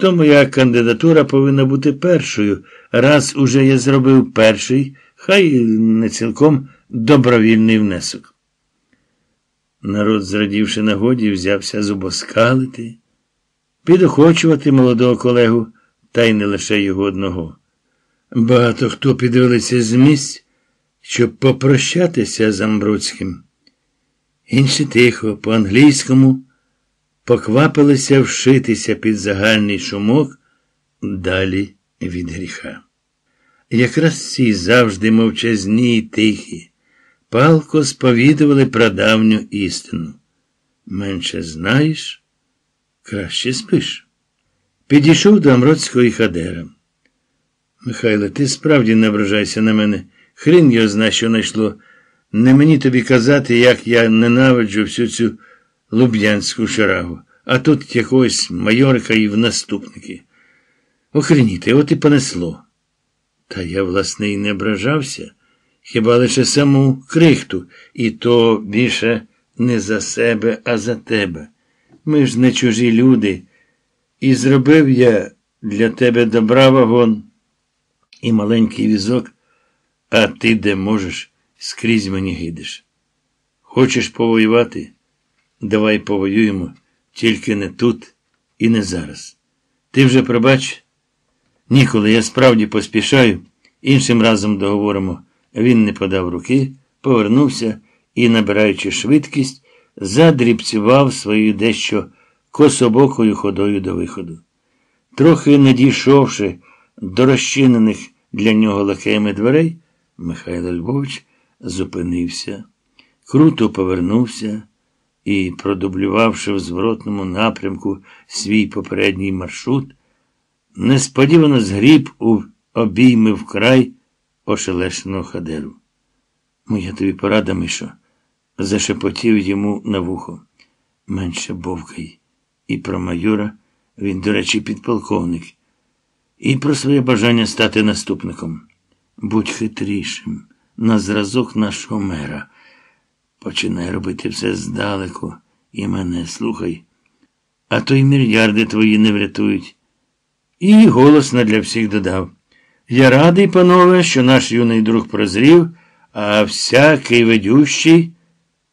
[SPEAKER 1] То моя кандидатура повинна бути першою. Раз уже я зробив перший, хай не цілком добровільний внесок. Народ, зрадівши нагоді, взявся зубоскалити, підохочувати молодого колегу, та й не лише його одного. Багато хто підвелися з місць, щоб попрощатися з Амбруцьким. Інші тихо, по-англійському поквапилися вшитися під загальний шумок далі від гріха. Якраз ці завжди мовчазні й тихі, палко сповідували прадавню істину. Менше знаєш, краще спиш. Підійшов до Амроцького і Хадера. Михайло, ти справді не ображайся на мене. Хрін його зна, що найшло. Не мені тобі казати, як я ненавиджу всю цю. Луб'янську шарагу, а тут якогось майорика і в наступники. Охреніти, от і понесло. Та я, власне, і не ображався, хіба лише саму крихту, і то більше не за себе, а за тебе. Ми ж не чужі люди, і зробив я для тебе добра вагон. і маленький візок, а ти де можеш, скрізь мені гидиш. Хочеш повоювати? Давай повоюємо, тільки не тут і не зараз. Ти вже пробач? Ніколи, я справді поспішаю, іншим разом договоримо. Він не подав руки, повернувся і, набираючи швидкість, задрібцював своєю дещо кособокою ходою до виходу. Трохи не дійшовши до розчинених для нього лакеями дверей, Михайло Львович зупинився, круто повернувся і, продублювавши в зворотному напрямку свій попередній маршрут, несподівано згріб у обійми вкрай ошелешеного хадеру. Моя тобі порада, Мишо, зашепотів йому на вухо. Менше бовкай. І про майора, він, до речі, підполковник, і про своє бажання стати наступником. Будь хитрішим, на зразок нашого мера. Починай робити все здалеку і мене слухай. А то й мільярди твої не врятують. І голосно для всіх додав. Я радий, панове, що наш юний друг прозрів, а всякий ведющий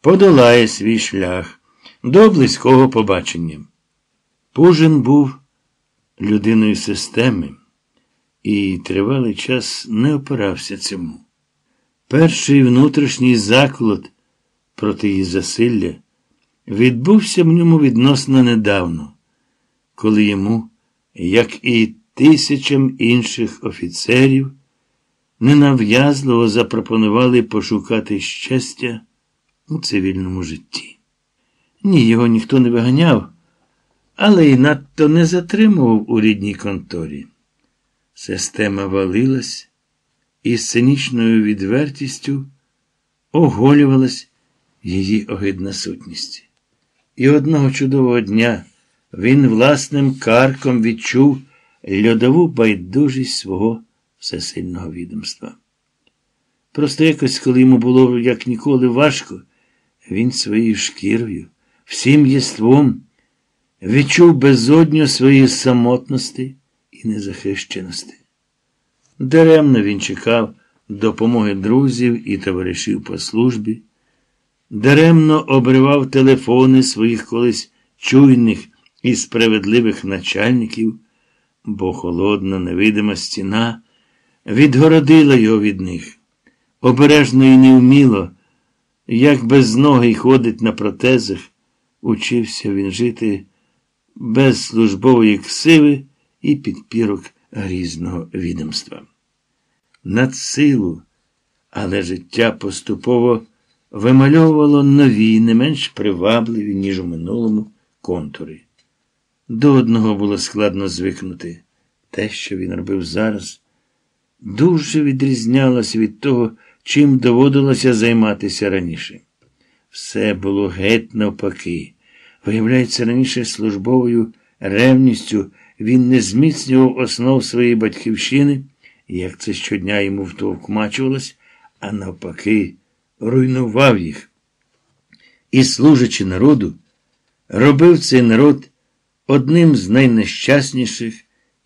[SPEAKER 1] подолає свій шлях до близького побачення. Пужин був людиною системи і тривалий час не опирався цьому. Перший внутрішній заклад проти її засилля відбувся в ньому відносно недавно, коли йому, як і тисячам інших офіцерів, ненав'язливо запропонували пошукати щастя у цивільному житті. Ні, його ніхто не виганяв, але й надто не затримував у рідній конторі. Система валилась і з цинічною відвертістю оголювалась її огидна сутність. І одного чудового дня він власним карком відчув льодову байдужість свого всесильного відомства. Просто якось, коли йому було як ніколи важко, він своєю шкірою, всім єством відчув безодню своєї самотності і незахищеності. Даремно він чекав допомоги друзів і товаришів по службі, даремно обривав телефони своїх колись чуйних і справедливих начальників, бо холодна невидима стіна відгородила його від них. Обережно і невміло, як без ноги ходить на протезах, учився він жити без службової ксиви і підпірок грізного відомства. Над силу, але життя поступово вимальовувало нові, не менш привабливі, ніж у минулому, контури. До одного було складно звикнути. Те, що він робив зараз, дуже відрізнялося від того, чим доводилося займатися раніше. Все було геть навпаки. Виявляється, раніше службовою ревністю він не зміцнював основ своєї батьківщини, як це щодня йому втовкмачувалось, а навпаки, руйнував їх. І, служачи народу, робив цей народ одним з найнещасніших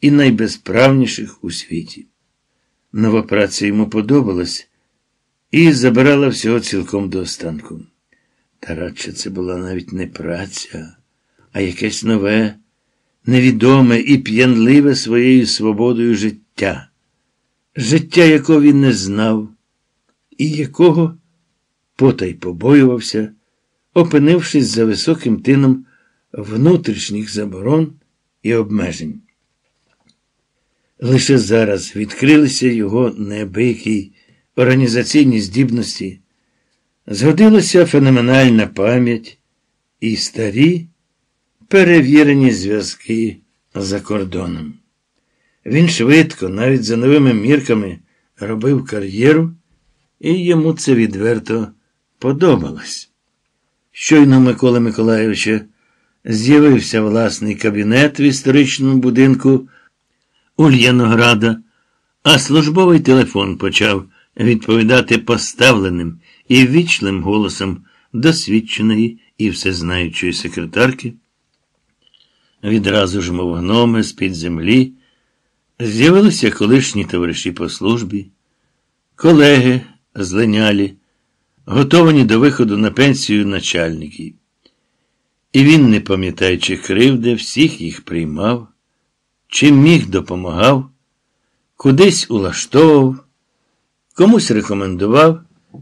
[SPEAKER 1] і найбезправніших у світі. Нова праця йому подобалась і забирала всього цілком до останку. Та радше це була навіть не праця, а якесь нове, невідоме і п'янливе своєю свободою життя, життя, якого він не знав, і якого потай побоювався, опинившись за високим тином внутрішніх заборон і обмежень. Лише зараз відкрилися його неабиякі організаційні здібності, згодилася феноменальна пам'ять і старі перевірені зв'язки за кордоном. Він швидко, навіть за новими мірками, робив кар'єру, і йому це відверто подобалось. Щойно Микола Миколайовича з'явився власний кабінет в історичному будинку Ульянограда, а службовий телефон почав відповідати поставленим і ввічлим голосом досвідченої і всезнаючої секретарки. Відразу ж, мов гноми з-під землі, З'явилися колишні товариші по службі, колеги злинялі, готовані до виходу на пенсію начальники. І він, не пам'ятаючи кривди, всіх їх приймав, чим міг допомагав, кудись улаштовував, комусь рекомендував,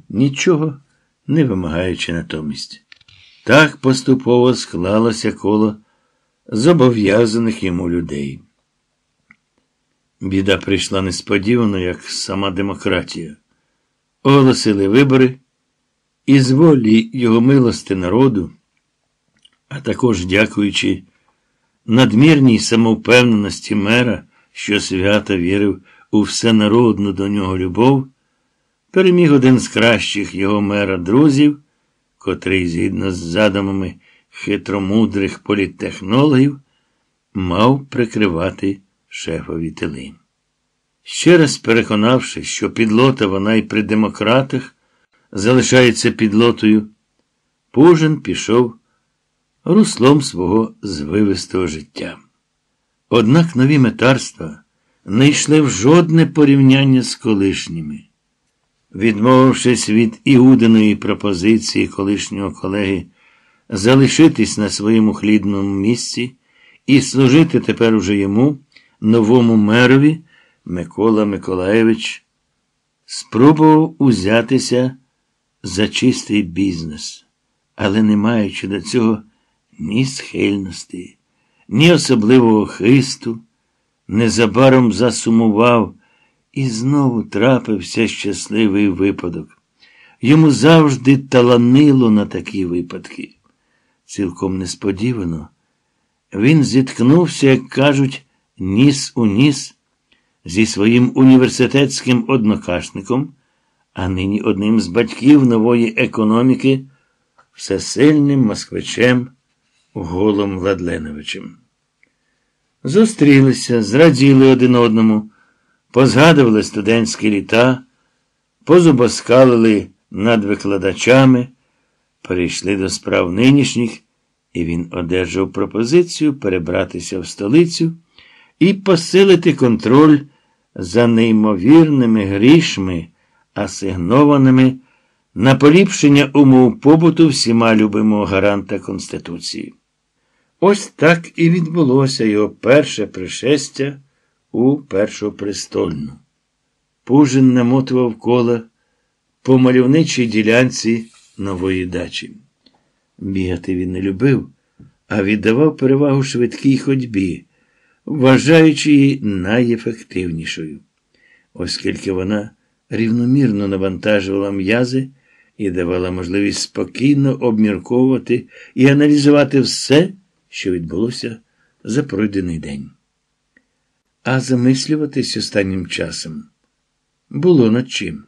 [SPEAKER 1] нічого не вимагаючи натомість. Так поступово склалося коло зобов'язаних йому людей. Біда прийшла несподівано, як сама демократія. Оголосили вибори, і з волі його милости народу, а також дякуючи надмірній самовпевненості мера, що свято вірив у всенародну до нього любов, переміг один з кращих його мера друзів, котрий, згідно з задумами хитромудрих політтехнологів, мав прикривати шефові тили. Ще раз переконавши, що підлота вона й при демократах залишається підлотою, Пужин пішов руслом свого звивистого життя. Однак нові метарства не йшли в жодне порівняння з колишніми. Відмовившись від Іудиної пропозиції колишнього колеги залишитись на своєму хлідному місці і служити тепер уже йому, новому мерові, Микола Миколаєвич, спробував узятися за чистий бізнес, але не маючи до цього ні схильності, ні особливого хисту, незабаром засумував і знову трапився щасливий випадок. Йому завжди таланило на такі випадки. Цілком несподівано, він зіткнувся, як кажуть, ніс у ніс зі своїм університетським однокашником, а нині одним з батьків нової економіки, всесильним москвичем Голом Владленовичем. Зустрілися, зраділи один одному, позгадували студентські літа, позубоскалили над викладачами, перейшли до справ нинішніх, і він одержав пропозицію перебратися в столицю і посилити контроль за неймовірними грішми, асигнованими на поліпшення умов побуту всіма любимого гаранта Конституції. Ось так і відбулося його перше пришестя у Першопрестольну. Пужин намотував кола по мальовничій ділянці нової дачі. Бігати він не любив, а віддавав перевагу швидкій ходьбі, вважаючи її найефективнішою, оскільки вона рівномірно навантажувала м'язи і давала можливість спокійно обмірковувати і аналізувати все, що відбулося за пройдений день. А замислюватись останнім часом було над чим.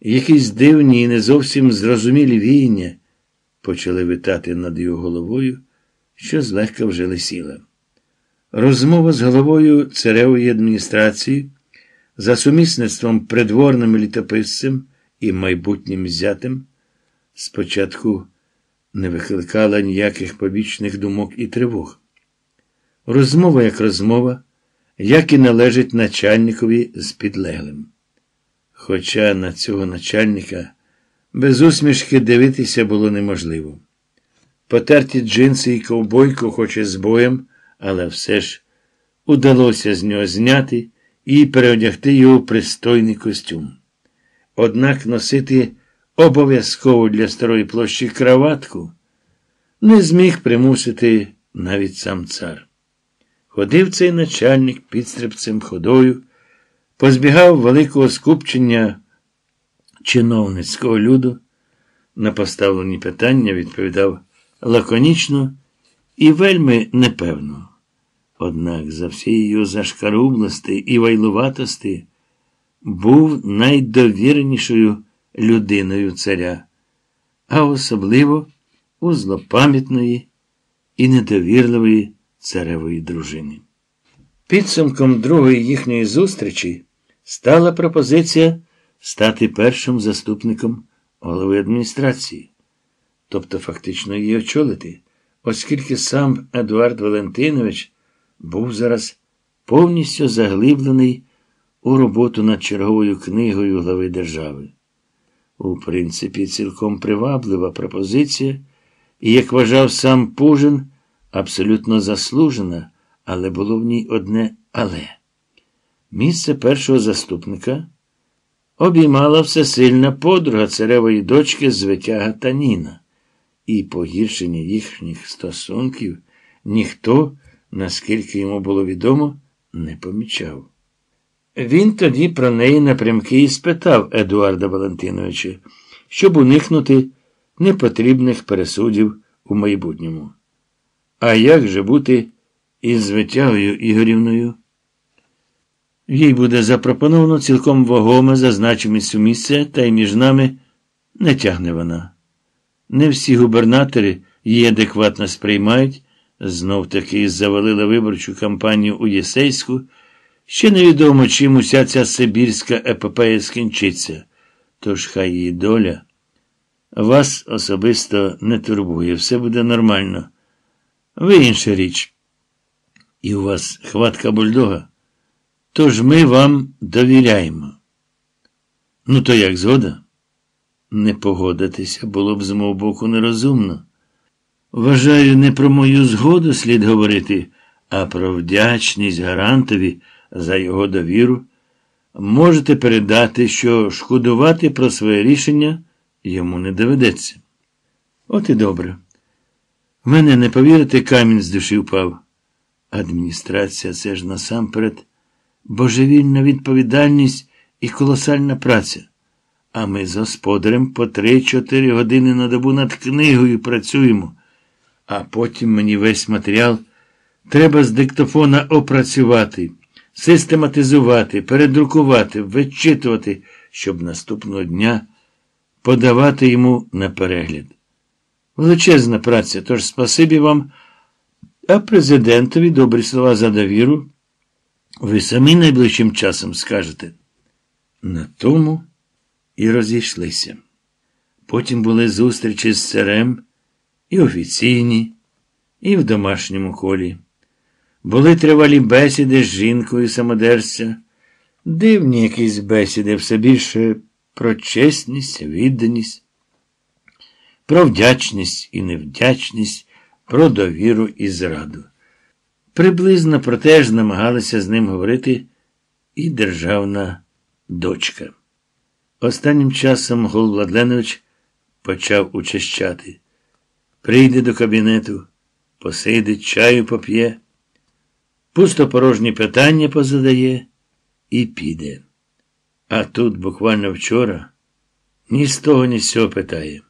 [SPEAKER 1] Якісь дивні і не зовсім зрозумілі віяння почали витати над його головою, що злегка вже лисіла. Розмова з головою царевої адміністрації за сумісництвом придворним літописцем і майбутнім зятем спочатку не викликала ніяких побічних думок і тривог. Розмова як розмова, як і належить начальникові з підлеглим. Хоча на цього начальника без усмішки дивитися було неможливо. Потерті джинси і ковбойку, хоч і з боєм, але все ж удалося з нього зняти і переодягти його в пристойний костюм. Однак носити обов'язково для старої площі краватку не зміг примусити навіть сам цар. Ходив цей начальник підстрибцем ходою, позбігав великого скупчення чиновницького люду, на поставлені питання відповідав лаконічно і вельми непевно. Однак за всі його зашкарублості і вайлуватості був найдовіренішою людиною царя, а особливо у злопам'ятної і недовірливої царевої дружини. Підсумком другої їхньої зустрічі стала пропозиція стати першим заступником голови адміністрації, тобто фактично її очолити, оскільки сам Едуард Валентинович був зараз повністю заглиблений у роботу над черговою книгою глави держави. У принципі, цілком приваблива пропозиція, і, як вважав сам Пужин, абсолютно заслужена, але було в ній одне але. Місце першого заступника обіймала всесильна подруга царевої дочки звитяга Таніна, і погіршення їхніх стосунків ніхто, наскільки йому було відомо, не помічав. Він тоді про неї напрямки і спитав Едуарда Валентиновича, щоб уникнути непотрібних пересудів у майбутньому. А як же бути із звитягою Ігорівною? Їй буде запропоновано цілком вагоме за значимістю місця, та й між нами не тягне вона. Не всі губернатори її адекватно сприймають, знов таки завалила виборчу кампанію у Єсейську. Ще невідомо, чим уся ця Сибірська епопея скінчиться, тож хай її доля. Вас особисто не турбує, все буде нормально. Ви інша річ. І у вас хватка бульдога. Тож ми вам довіряємо. Ну, то як згода? Не погодитися було б з мого боку нерозумно. Вважаю, не про мою згоду слід говорити, а про вдячність гарантові за його довіру. Можете передати, що шкодувати про своє рішення йому не доведеться. От і добре. В мене не повірите, камінь з душі впав. Адміністрація це ж насамперед божевільна відповідальність і колосальна праця. А ми з господарем по 3-4 години на добу над книгою працюємо, а потім мені весь матеріал треба з диктофона опрацювати, систематизувати, передрукувати, вичитувати, щоб наступного дня подавати йому на перегляд. Величезна праця, тож спасибі вам, а президентові добрі слова за довіру. Ви самі найближчим часом скажете. На тому і розійшлися. Потім були зустрічі з царем і офіційні, і в домашньому колі. Були тривалі бесіди з жінкою самодерця, дивні якісь бесіди, все більше про чесність, відданість, про вдячність і невдячність, про довіру і зраду. Приблизно про те ж намагалася з ним говорити і державна дочка. Останнім часом Гол Владленович почав учащати. Прийде до кабінету, посидить, чаю поп'є, пустопорожні питання позадає і піде. А тут буквально вчора ні з того, ні з цього питає.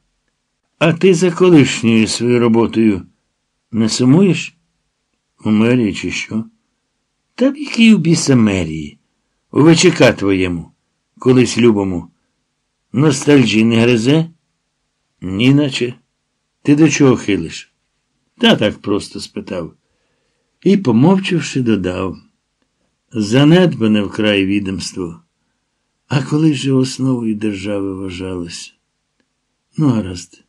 [SPEAKER 1] А ти за колишньою своєю роботою не сумуєш? У мерії, чи що? Та в якій у біса мерії? У вечика твоєму, колись любому. Ностальжі не гризе? Ні, наче. Ти до чого хилиш? Та так просто спитав. І, помовчавши, додав. Занедбане вкрай відомство. А коли же основою держави вважалося? Ну, гаразд,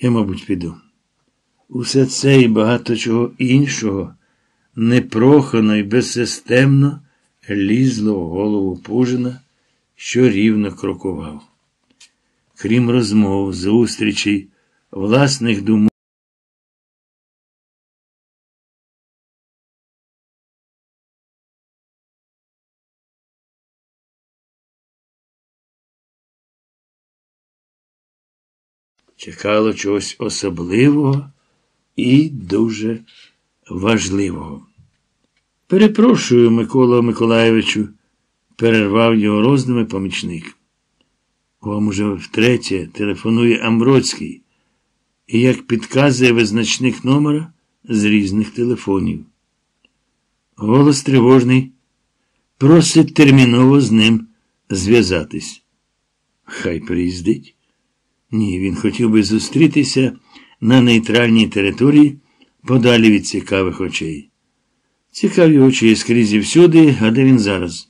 [SPEAKER 1] я, мабуть, піду. Усе це і багато чого іншого, непрохано і безсистемно лізло в голову Пужина, що рівно крокував. Крім розмов, зустрічей, власних думок. Чекало чогось особливого і дуже важливого. Перепрошую, Микола Миколаєвичу, перервав його роздуми помічник. Вам уже втретє телефонує Амброцький і як підказує визначник номера з різних телефонів. Голос тривожний. Просить терміново з ним зв'язатись. Хай приїздить. Ні, він хотів би зустрітися на нейтральній території подалі від цікавих очей. Цікаві очі скрізь і всюди, а де він зараз?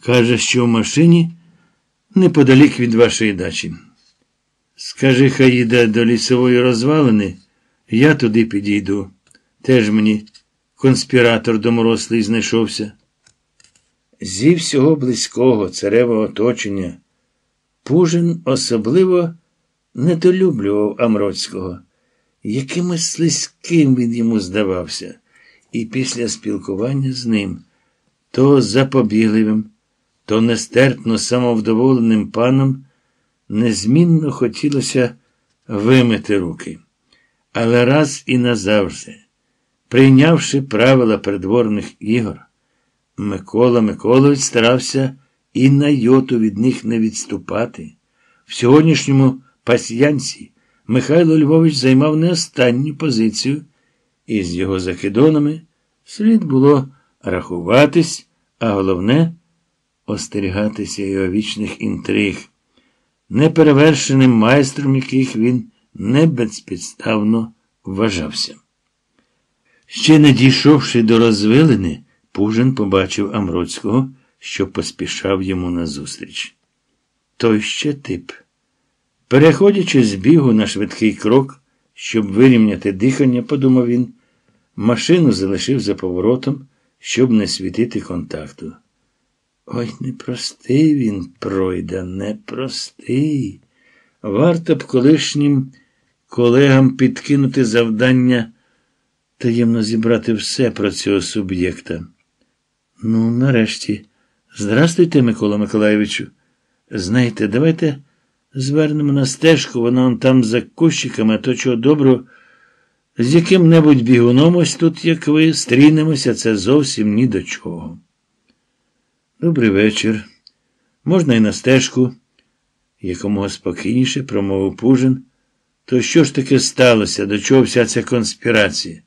[SPEAKER 1] Каже, що в машині неподалік від вашої дачі. Скажи, хай до лісової розвалини, я туди підійду. Теж мені конспіратор доморослий знайшовся. Зі всього близького царевого оточення Пужин особливо недолюблював Амроцького. Якимось слизьким він йому здавався, і після спілкування з ним то запобігливим, то нестерпно самовдоволеним паном незмінно хотілося вимити руки. Але раз і назавжди, прийнявши правила придворних ігор, Микола Миколович старався і на йоту від них не відступати. В сьогоднішньому пасьянці Михайло Львович займав не останню позицію, і з його закидонами слід було рахуватись, а головне остерігатися його вічних інтриг, неперевершеним майстром яких він не безпідставно вважався. Ще не дійшовши до розвилини, Пужин побачив Амроцького, що поспішав йому назустріч. Той ще тип. Переходячи з бігу на швидкий крок, щоб вирівняти дихання, подумав він, машину залишив за поворотом, щоб не світити контакту. Ой, непростий він, пройда, непростий. Варто б колишнім колегам підкинути завдання таємно зібрати все про цього суб'єкта. Ну, нарешті. Здрастуйте, Микола Миколаєвичу. Знаєте, давайте звернемо на стежку, вона он там за кущиками, а то чого доброго. З яким-небудь бігуном ось тут, як ви, стрінемося, це зовсім ні до чого. Добрий вечір. Можна і на стежку, якомога спокійніше промовив Пужин. То що ж таке сталося, до чого вся ця конспірація?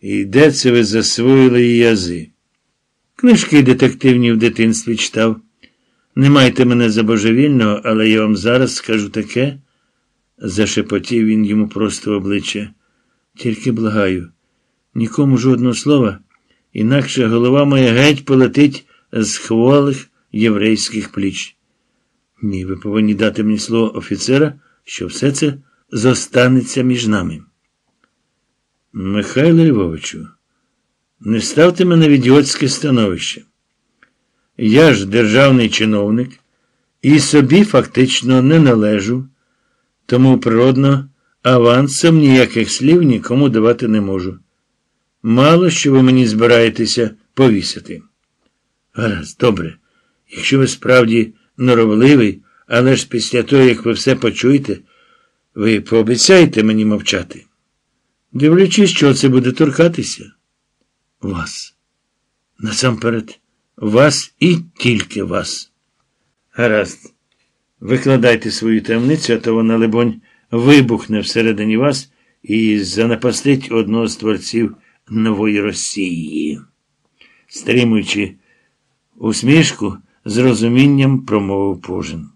[SPEAKER 1] І де це ви засвоїли її язи? Книжки детективні в дитинстві читав. Не майте мене за божевільного, але я вам зараз скажу таке, зашепотів він йому просто в обличчя. Тільки благаю, нікому жодного слова, інакше голова моя геть полетить з хвалих єврейських пліч. Ні, ви повинні дати мені слово офіцера, що все це зостанеться між нами. Михайло Львовичу, не ставте мене в ідіотське становище. Я ж державний чиновник і собі фактично не належу, тому природно авансом ніяких слів нікому давати не можу. Мало що ви мені збираєтеся повісити. Гаразд, добре. Якщо ви справді норовливий, але ж після того, як ви все почуєте, ви пообіцяєте мені мовчати. Дивлячись, що це буде торкатися? Вас. Насамперед, вас і тільки вас. Гаразд. Викладайте свою таємницю, а то вона, либонь, вибухне всередині вас і занапастить одного з творців нової Росії. Стримуючи усмішку, з розумінням промовив Пужин.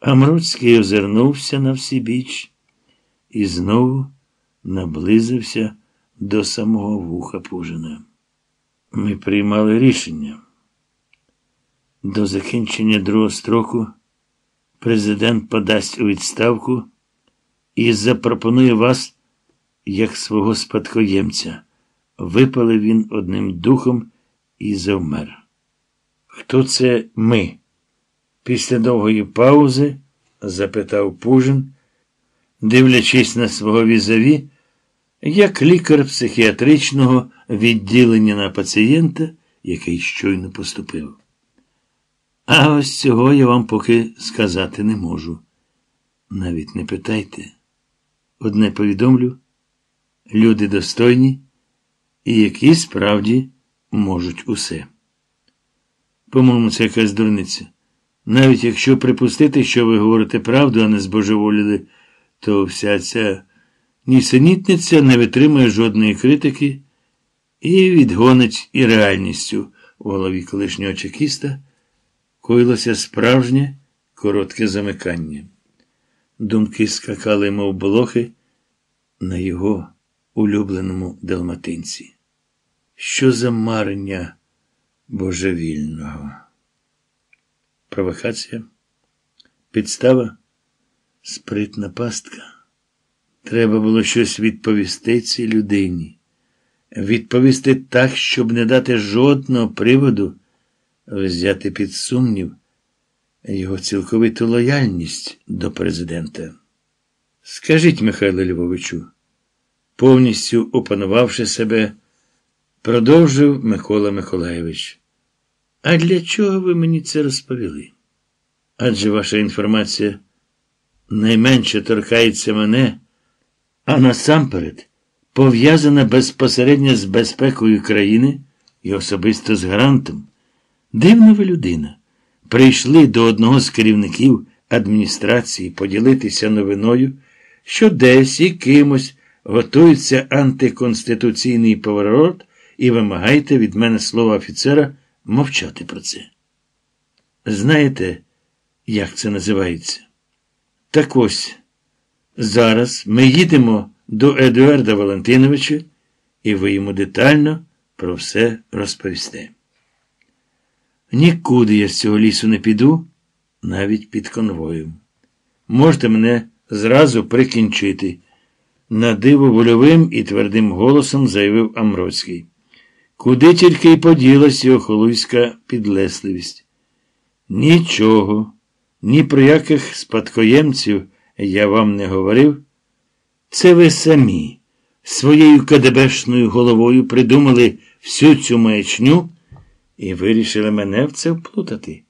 [SPEAKER 1] Амруцький озирнувся на всі біч і знову наблизився до самого вуха Пужина. Ми приймали рішення. До закінчення другого строку президент подасть у відставку і запропонує вас як свого спадкоємця. Випалив він одним духом і завмер. Хто це ми? Після довгої паузи запитав Пужин, дивлячись на свого візаві, як лікар психіатричного відділення на пацієнта, який щойно поступив. А ось цього я вам поки сказати не можу. Навіть не питайте. Одне повідомлю люди достойні і які справді можуть усе. По-моєму, це якась дурниця. Навіть якщо припустити, що ви говорите правду, а не збожеволіли, то вся ця нісенітниця не витримує жодної критики і відгонить і реальністю у голові колишнього чекіста коїлося справжнє коротке замикання. Думки скакали, мов блохи, на його улюбленому далматинці. Що за марення божевільного? Провокація, підстава, спритна пастка. Треба було щось відповісти цій людині. відповісти так, щоб не дати жодного приводу взяти під сумнів його цілковиту лояльність до президента. Скажіть, Михайло Львовичу, повністю опанувавши себе, продовжив Микола Миколаєвич. А для чого ви мені це розповіли? Адже ваша інформація найменше торкається мене, а насамперед пов'язана безпосередньо з безпекою країни і особисто з гарантом. Дивна ви людина. Прийшли до одного з керівників адміністрації поділитися новиною, що десь і кимось готується антиконституційний поворот, і вимагаєте від мене слова офіцера мовчати про це. Знаєте, як це називається? Так ось, зараз ми їдемо до Едуарда Валентиновича, і ви йому детально про все розповісте. Нікуди я з цього лісу не піду, навіть під конвоєм. Можете мене зразу прикінчити. На диво вольовим і твердим голосом заявив Амроцький. Куди тільки й поділась його холуйська підлесливість. Нічого, ні про яких спадкоємців я вам не говорив. Це ви самі своєю КДБшною головою придумали всю цю маячню і вирішили мене в це вплутати.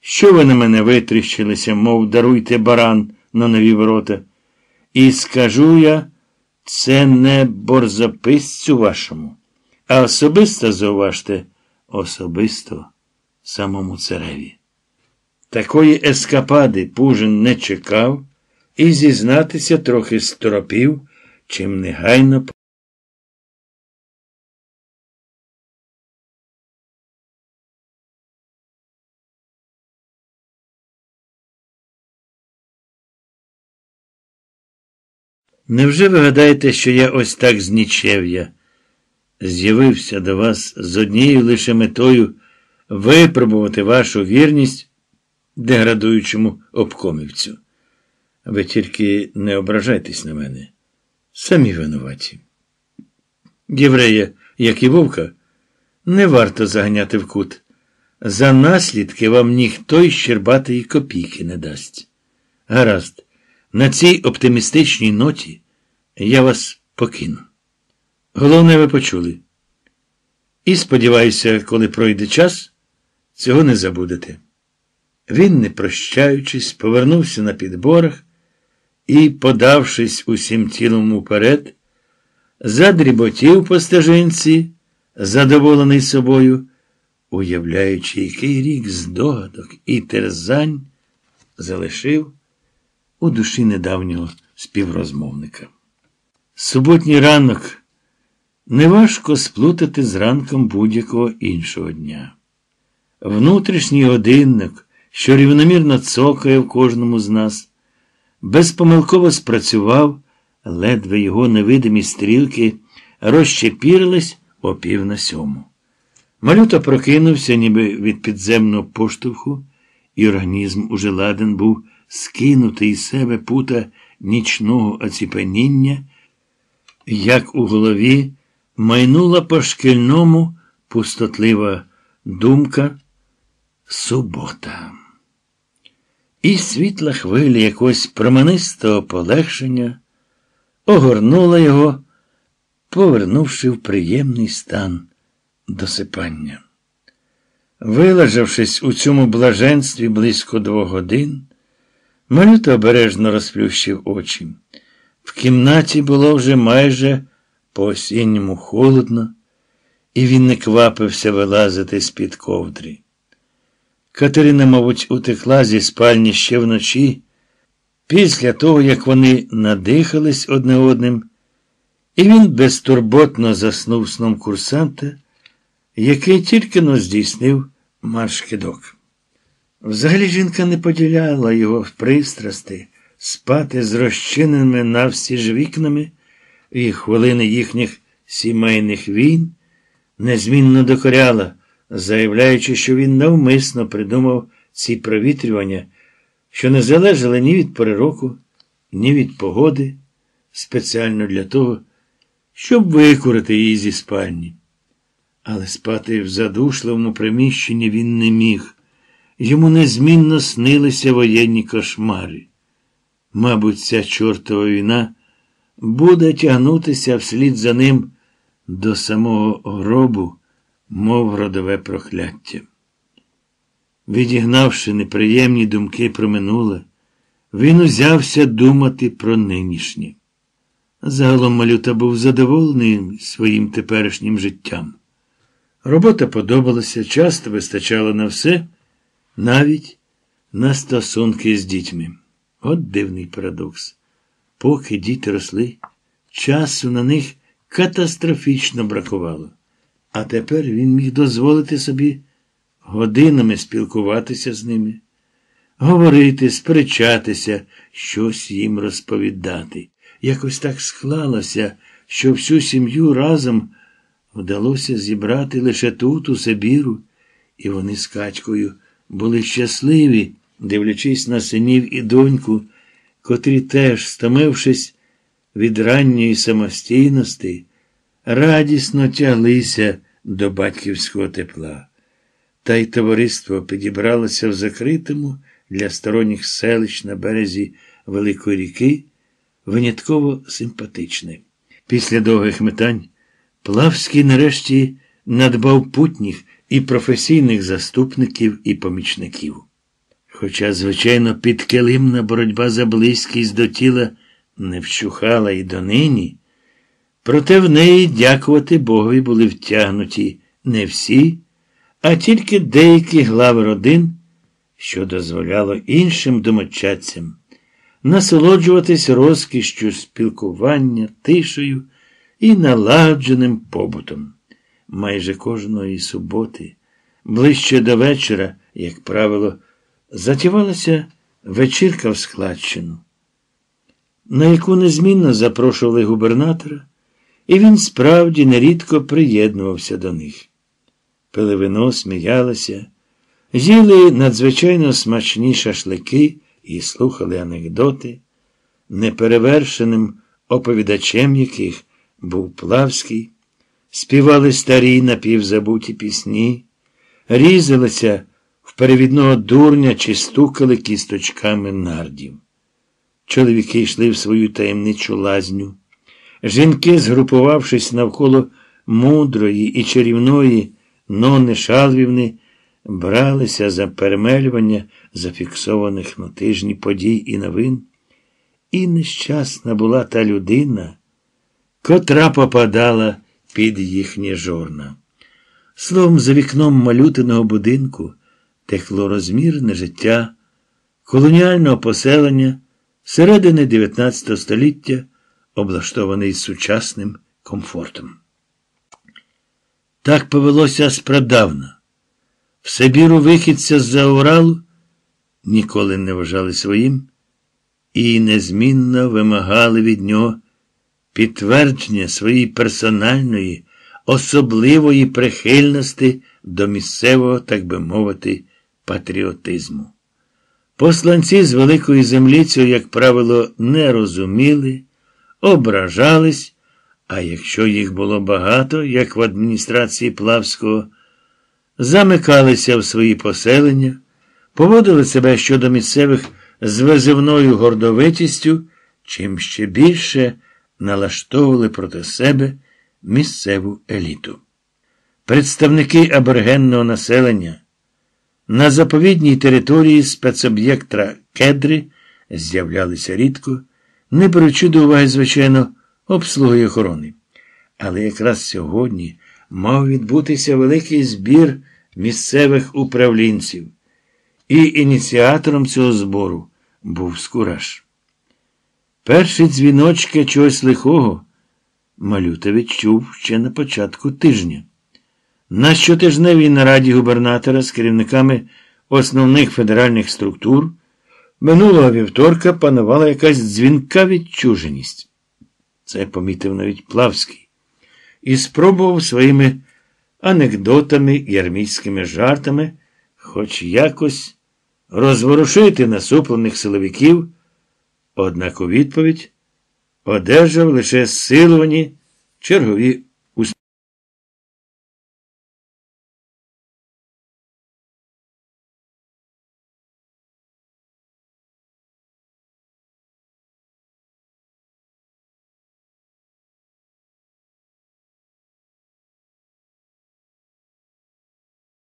[SPEAKER 1] Що ви на мене витріщилися, мов даруйте баран на нові ворота? І скажу я, це не борзописцю вашому, а особисто зауважте, особисто самому цареві. Такої ескапади Пужин не чекав і зізнатися трохи сторопів, чим негайно Невже ви гадаєте, що я ось так з нічев'я з'явився до вас з однією лише метою випробувати вашу вірність деградуючому обкомівцю? Ви тільки не ображайтесь на мене. Самі винуваті. Єврея, як і вовка, не варто заганяти в кут. За наслідки вам ніхто й щербатої копійки не дасть. Гаразд, на цій оптимістичній ноті я вас покину. Головне, ви почули. І сподіваюся, коли пройде час, цього не забудете. Він, не прощаючись, повернувся на підборах і, подавшись усім тілом уперед, задріботів по стежинці, задоволений собою, уявляючи, який рік здогадок і терзань залишив у душі недавнього співрозмовника. Суботній ранок неважко сплутати з ранком будь-якого іншого дня. Внутрішній годинник, що рівномірно цокає в кожному з нас, безпомилково спрацював, ледве його невидимі стрілки розчепірились о пів на сьому. Малюта прокинувся, ніби від підземного поштовху, і організм уже ладен був скинути із себе пута нічного оціпеніння, як у голові майнула по шкільному пустотлива думка субота. І світла хвиля якогось променистого полегшення огорнула його, повернувши в приємний стан досипання. Вилежавшись у цьому блаженстві близько двох годин, Малюта обережно розплющив очі. В кімнаті було вже майже по осінньому холодно, і він не квапився вилазити з-під ковдри. Катерина, мабуть, утекла зі спальні ще вночі, після того, як вони надихались одне одним, і він безтурботно заснув сном курсанта, який тільки но здійснив марш кидок. Взагалі жінка не поділяла його в пристрасти спати з розчиненими навсі вікнами і хвилини їхніх сімейних війн незмінно докоряла, заявляючи, що він навмисно придумав ці провітрювання, що не залежали ні від пори року, ні від погоди, спеціально для того, щоб викурити її зі спальні. Але спати в задушливому приміщенні він не міг. Йому незмінно снилися воєнні кошмари. Мабуть, ця чортова війна буде тягнутися вслід за ним до самого гробу, мов родове прокляття. Відігнавши неприємні думки про минуле, він узявся думати про нинішнє. Загалом малюта був задоволений своїм теперішнім життям. Робота подобалася, часто вистачало на все, навіть на стосунки з дітьми. От дивний парадокс. Поки діти росли, часу на них катастрофічно бракувало. А тепер він міг дозволити собі годинами спілкуватися з ними, говорити, сперечатися, щось їм розповідати. Якось так склалося, що всю сім'ю разом вдалося зібрати лише тут, у Сибіру, і вони з качкою були щасливі, дивлячись на синів і доньку, котрі теж, стомившись від ранньої самостійності, радісно тяглися до батьківського тепла. Та й товариство підібралося в закритому для сторонніх селищ на березі Великої ріки, винятково симпатичне. Після довгих метань Плавський нарешті надбав путніх і професійних заступників і помічників. Хоча, звичайно, підкилимна боротьба за близькість до тіла не вщухала і донині, проте в неї, дякувати Богові, були втягнуті не всі, а тільки деякі глави родин, що дозволяло іншим домочадцям насолоджуватись розкішчю спілкування, тишею і наладженим побутом. Майже кожної суботи, ближче до вечора, як правило, затівалася вечірка в складчину, на яку незмінно запрошували губернатора, і він справді нерідко приєднувався до них. Пили вино, сміялися, їли надзвичайно смачні шашлики і слухали анекдоти, неперевершеним оповідачем яких був Плавський, співали старі напівзабуті пісні, різалися перевідного дурня чи стукали кісточками нардів. Чоловіки йшли в свою таємничу лазню. Жінки, згрупувавшись навколо мудрої і чарівної Нони Шалвівни, бралися за перемелювання зафіксованих на тижні подій і новин. І нещасна була та людина, котра попадала під їхнє жорна. Словом, за вікном малютиного будинку текло розмірне життя колоніального поселення середини 19 століття, облаштований сучасним комфортом. Так повелося спрадавна. В Сибіру вихідця з-за Уралу ніколи не вважали своїм і незмінно вимагали від нього підтвердження своєї персональної, особливої прихильності до місцевого, так би мовити, патріотизму. Посланці з великої землі як правило, не розуміли, ображались, а якщо їх було багато, як в адміністрації Плавського, замикалися в свої поселення, поводили себе щодо місцевих з визивною гордовитістю, чим ще більше налаштовували проти себе місцеву еліту. Представники аборигенного населення на заповідній території спецоб'єкта кедри з'являлися рідко, не беручи до уваги, звичайно, обслуги охорони. Але якраз сьогодні мав відбутися великий збір місцевих управлінців, і ініціатором цього збору був Скураш. Перші дзвіночки чогось лихого Малюта відчув ще на початку тижня. На щотижневій нараді губернатора з керівниками основних федеральних структур минулого вівторка панувала якась дзвінка відчуженість. Це помітив навіть Плавський і спробував своїми анекдотами і армійськими жартами хоч якось розворушити насуплених силовиків, однак у відповідь одержав лише силувані чергові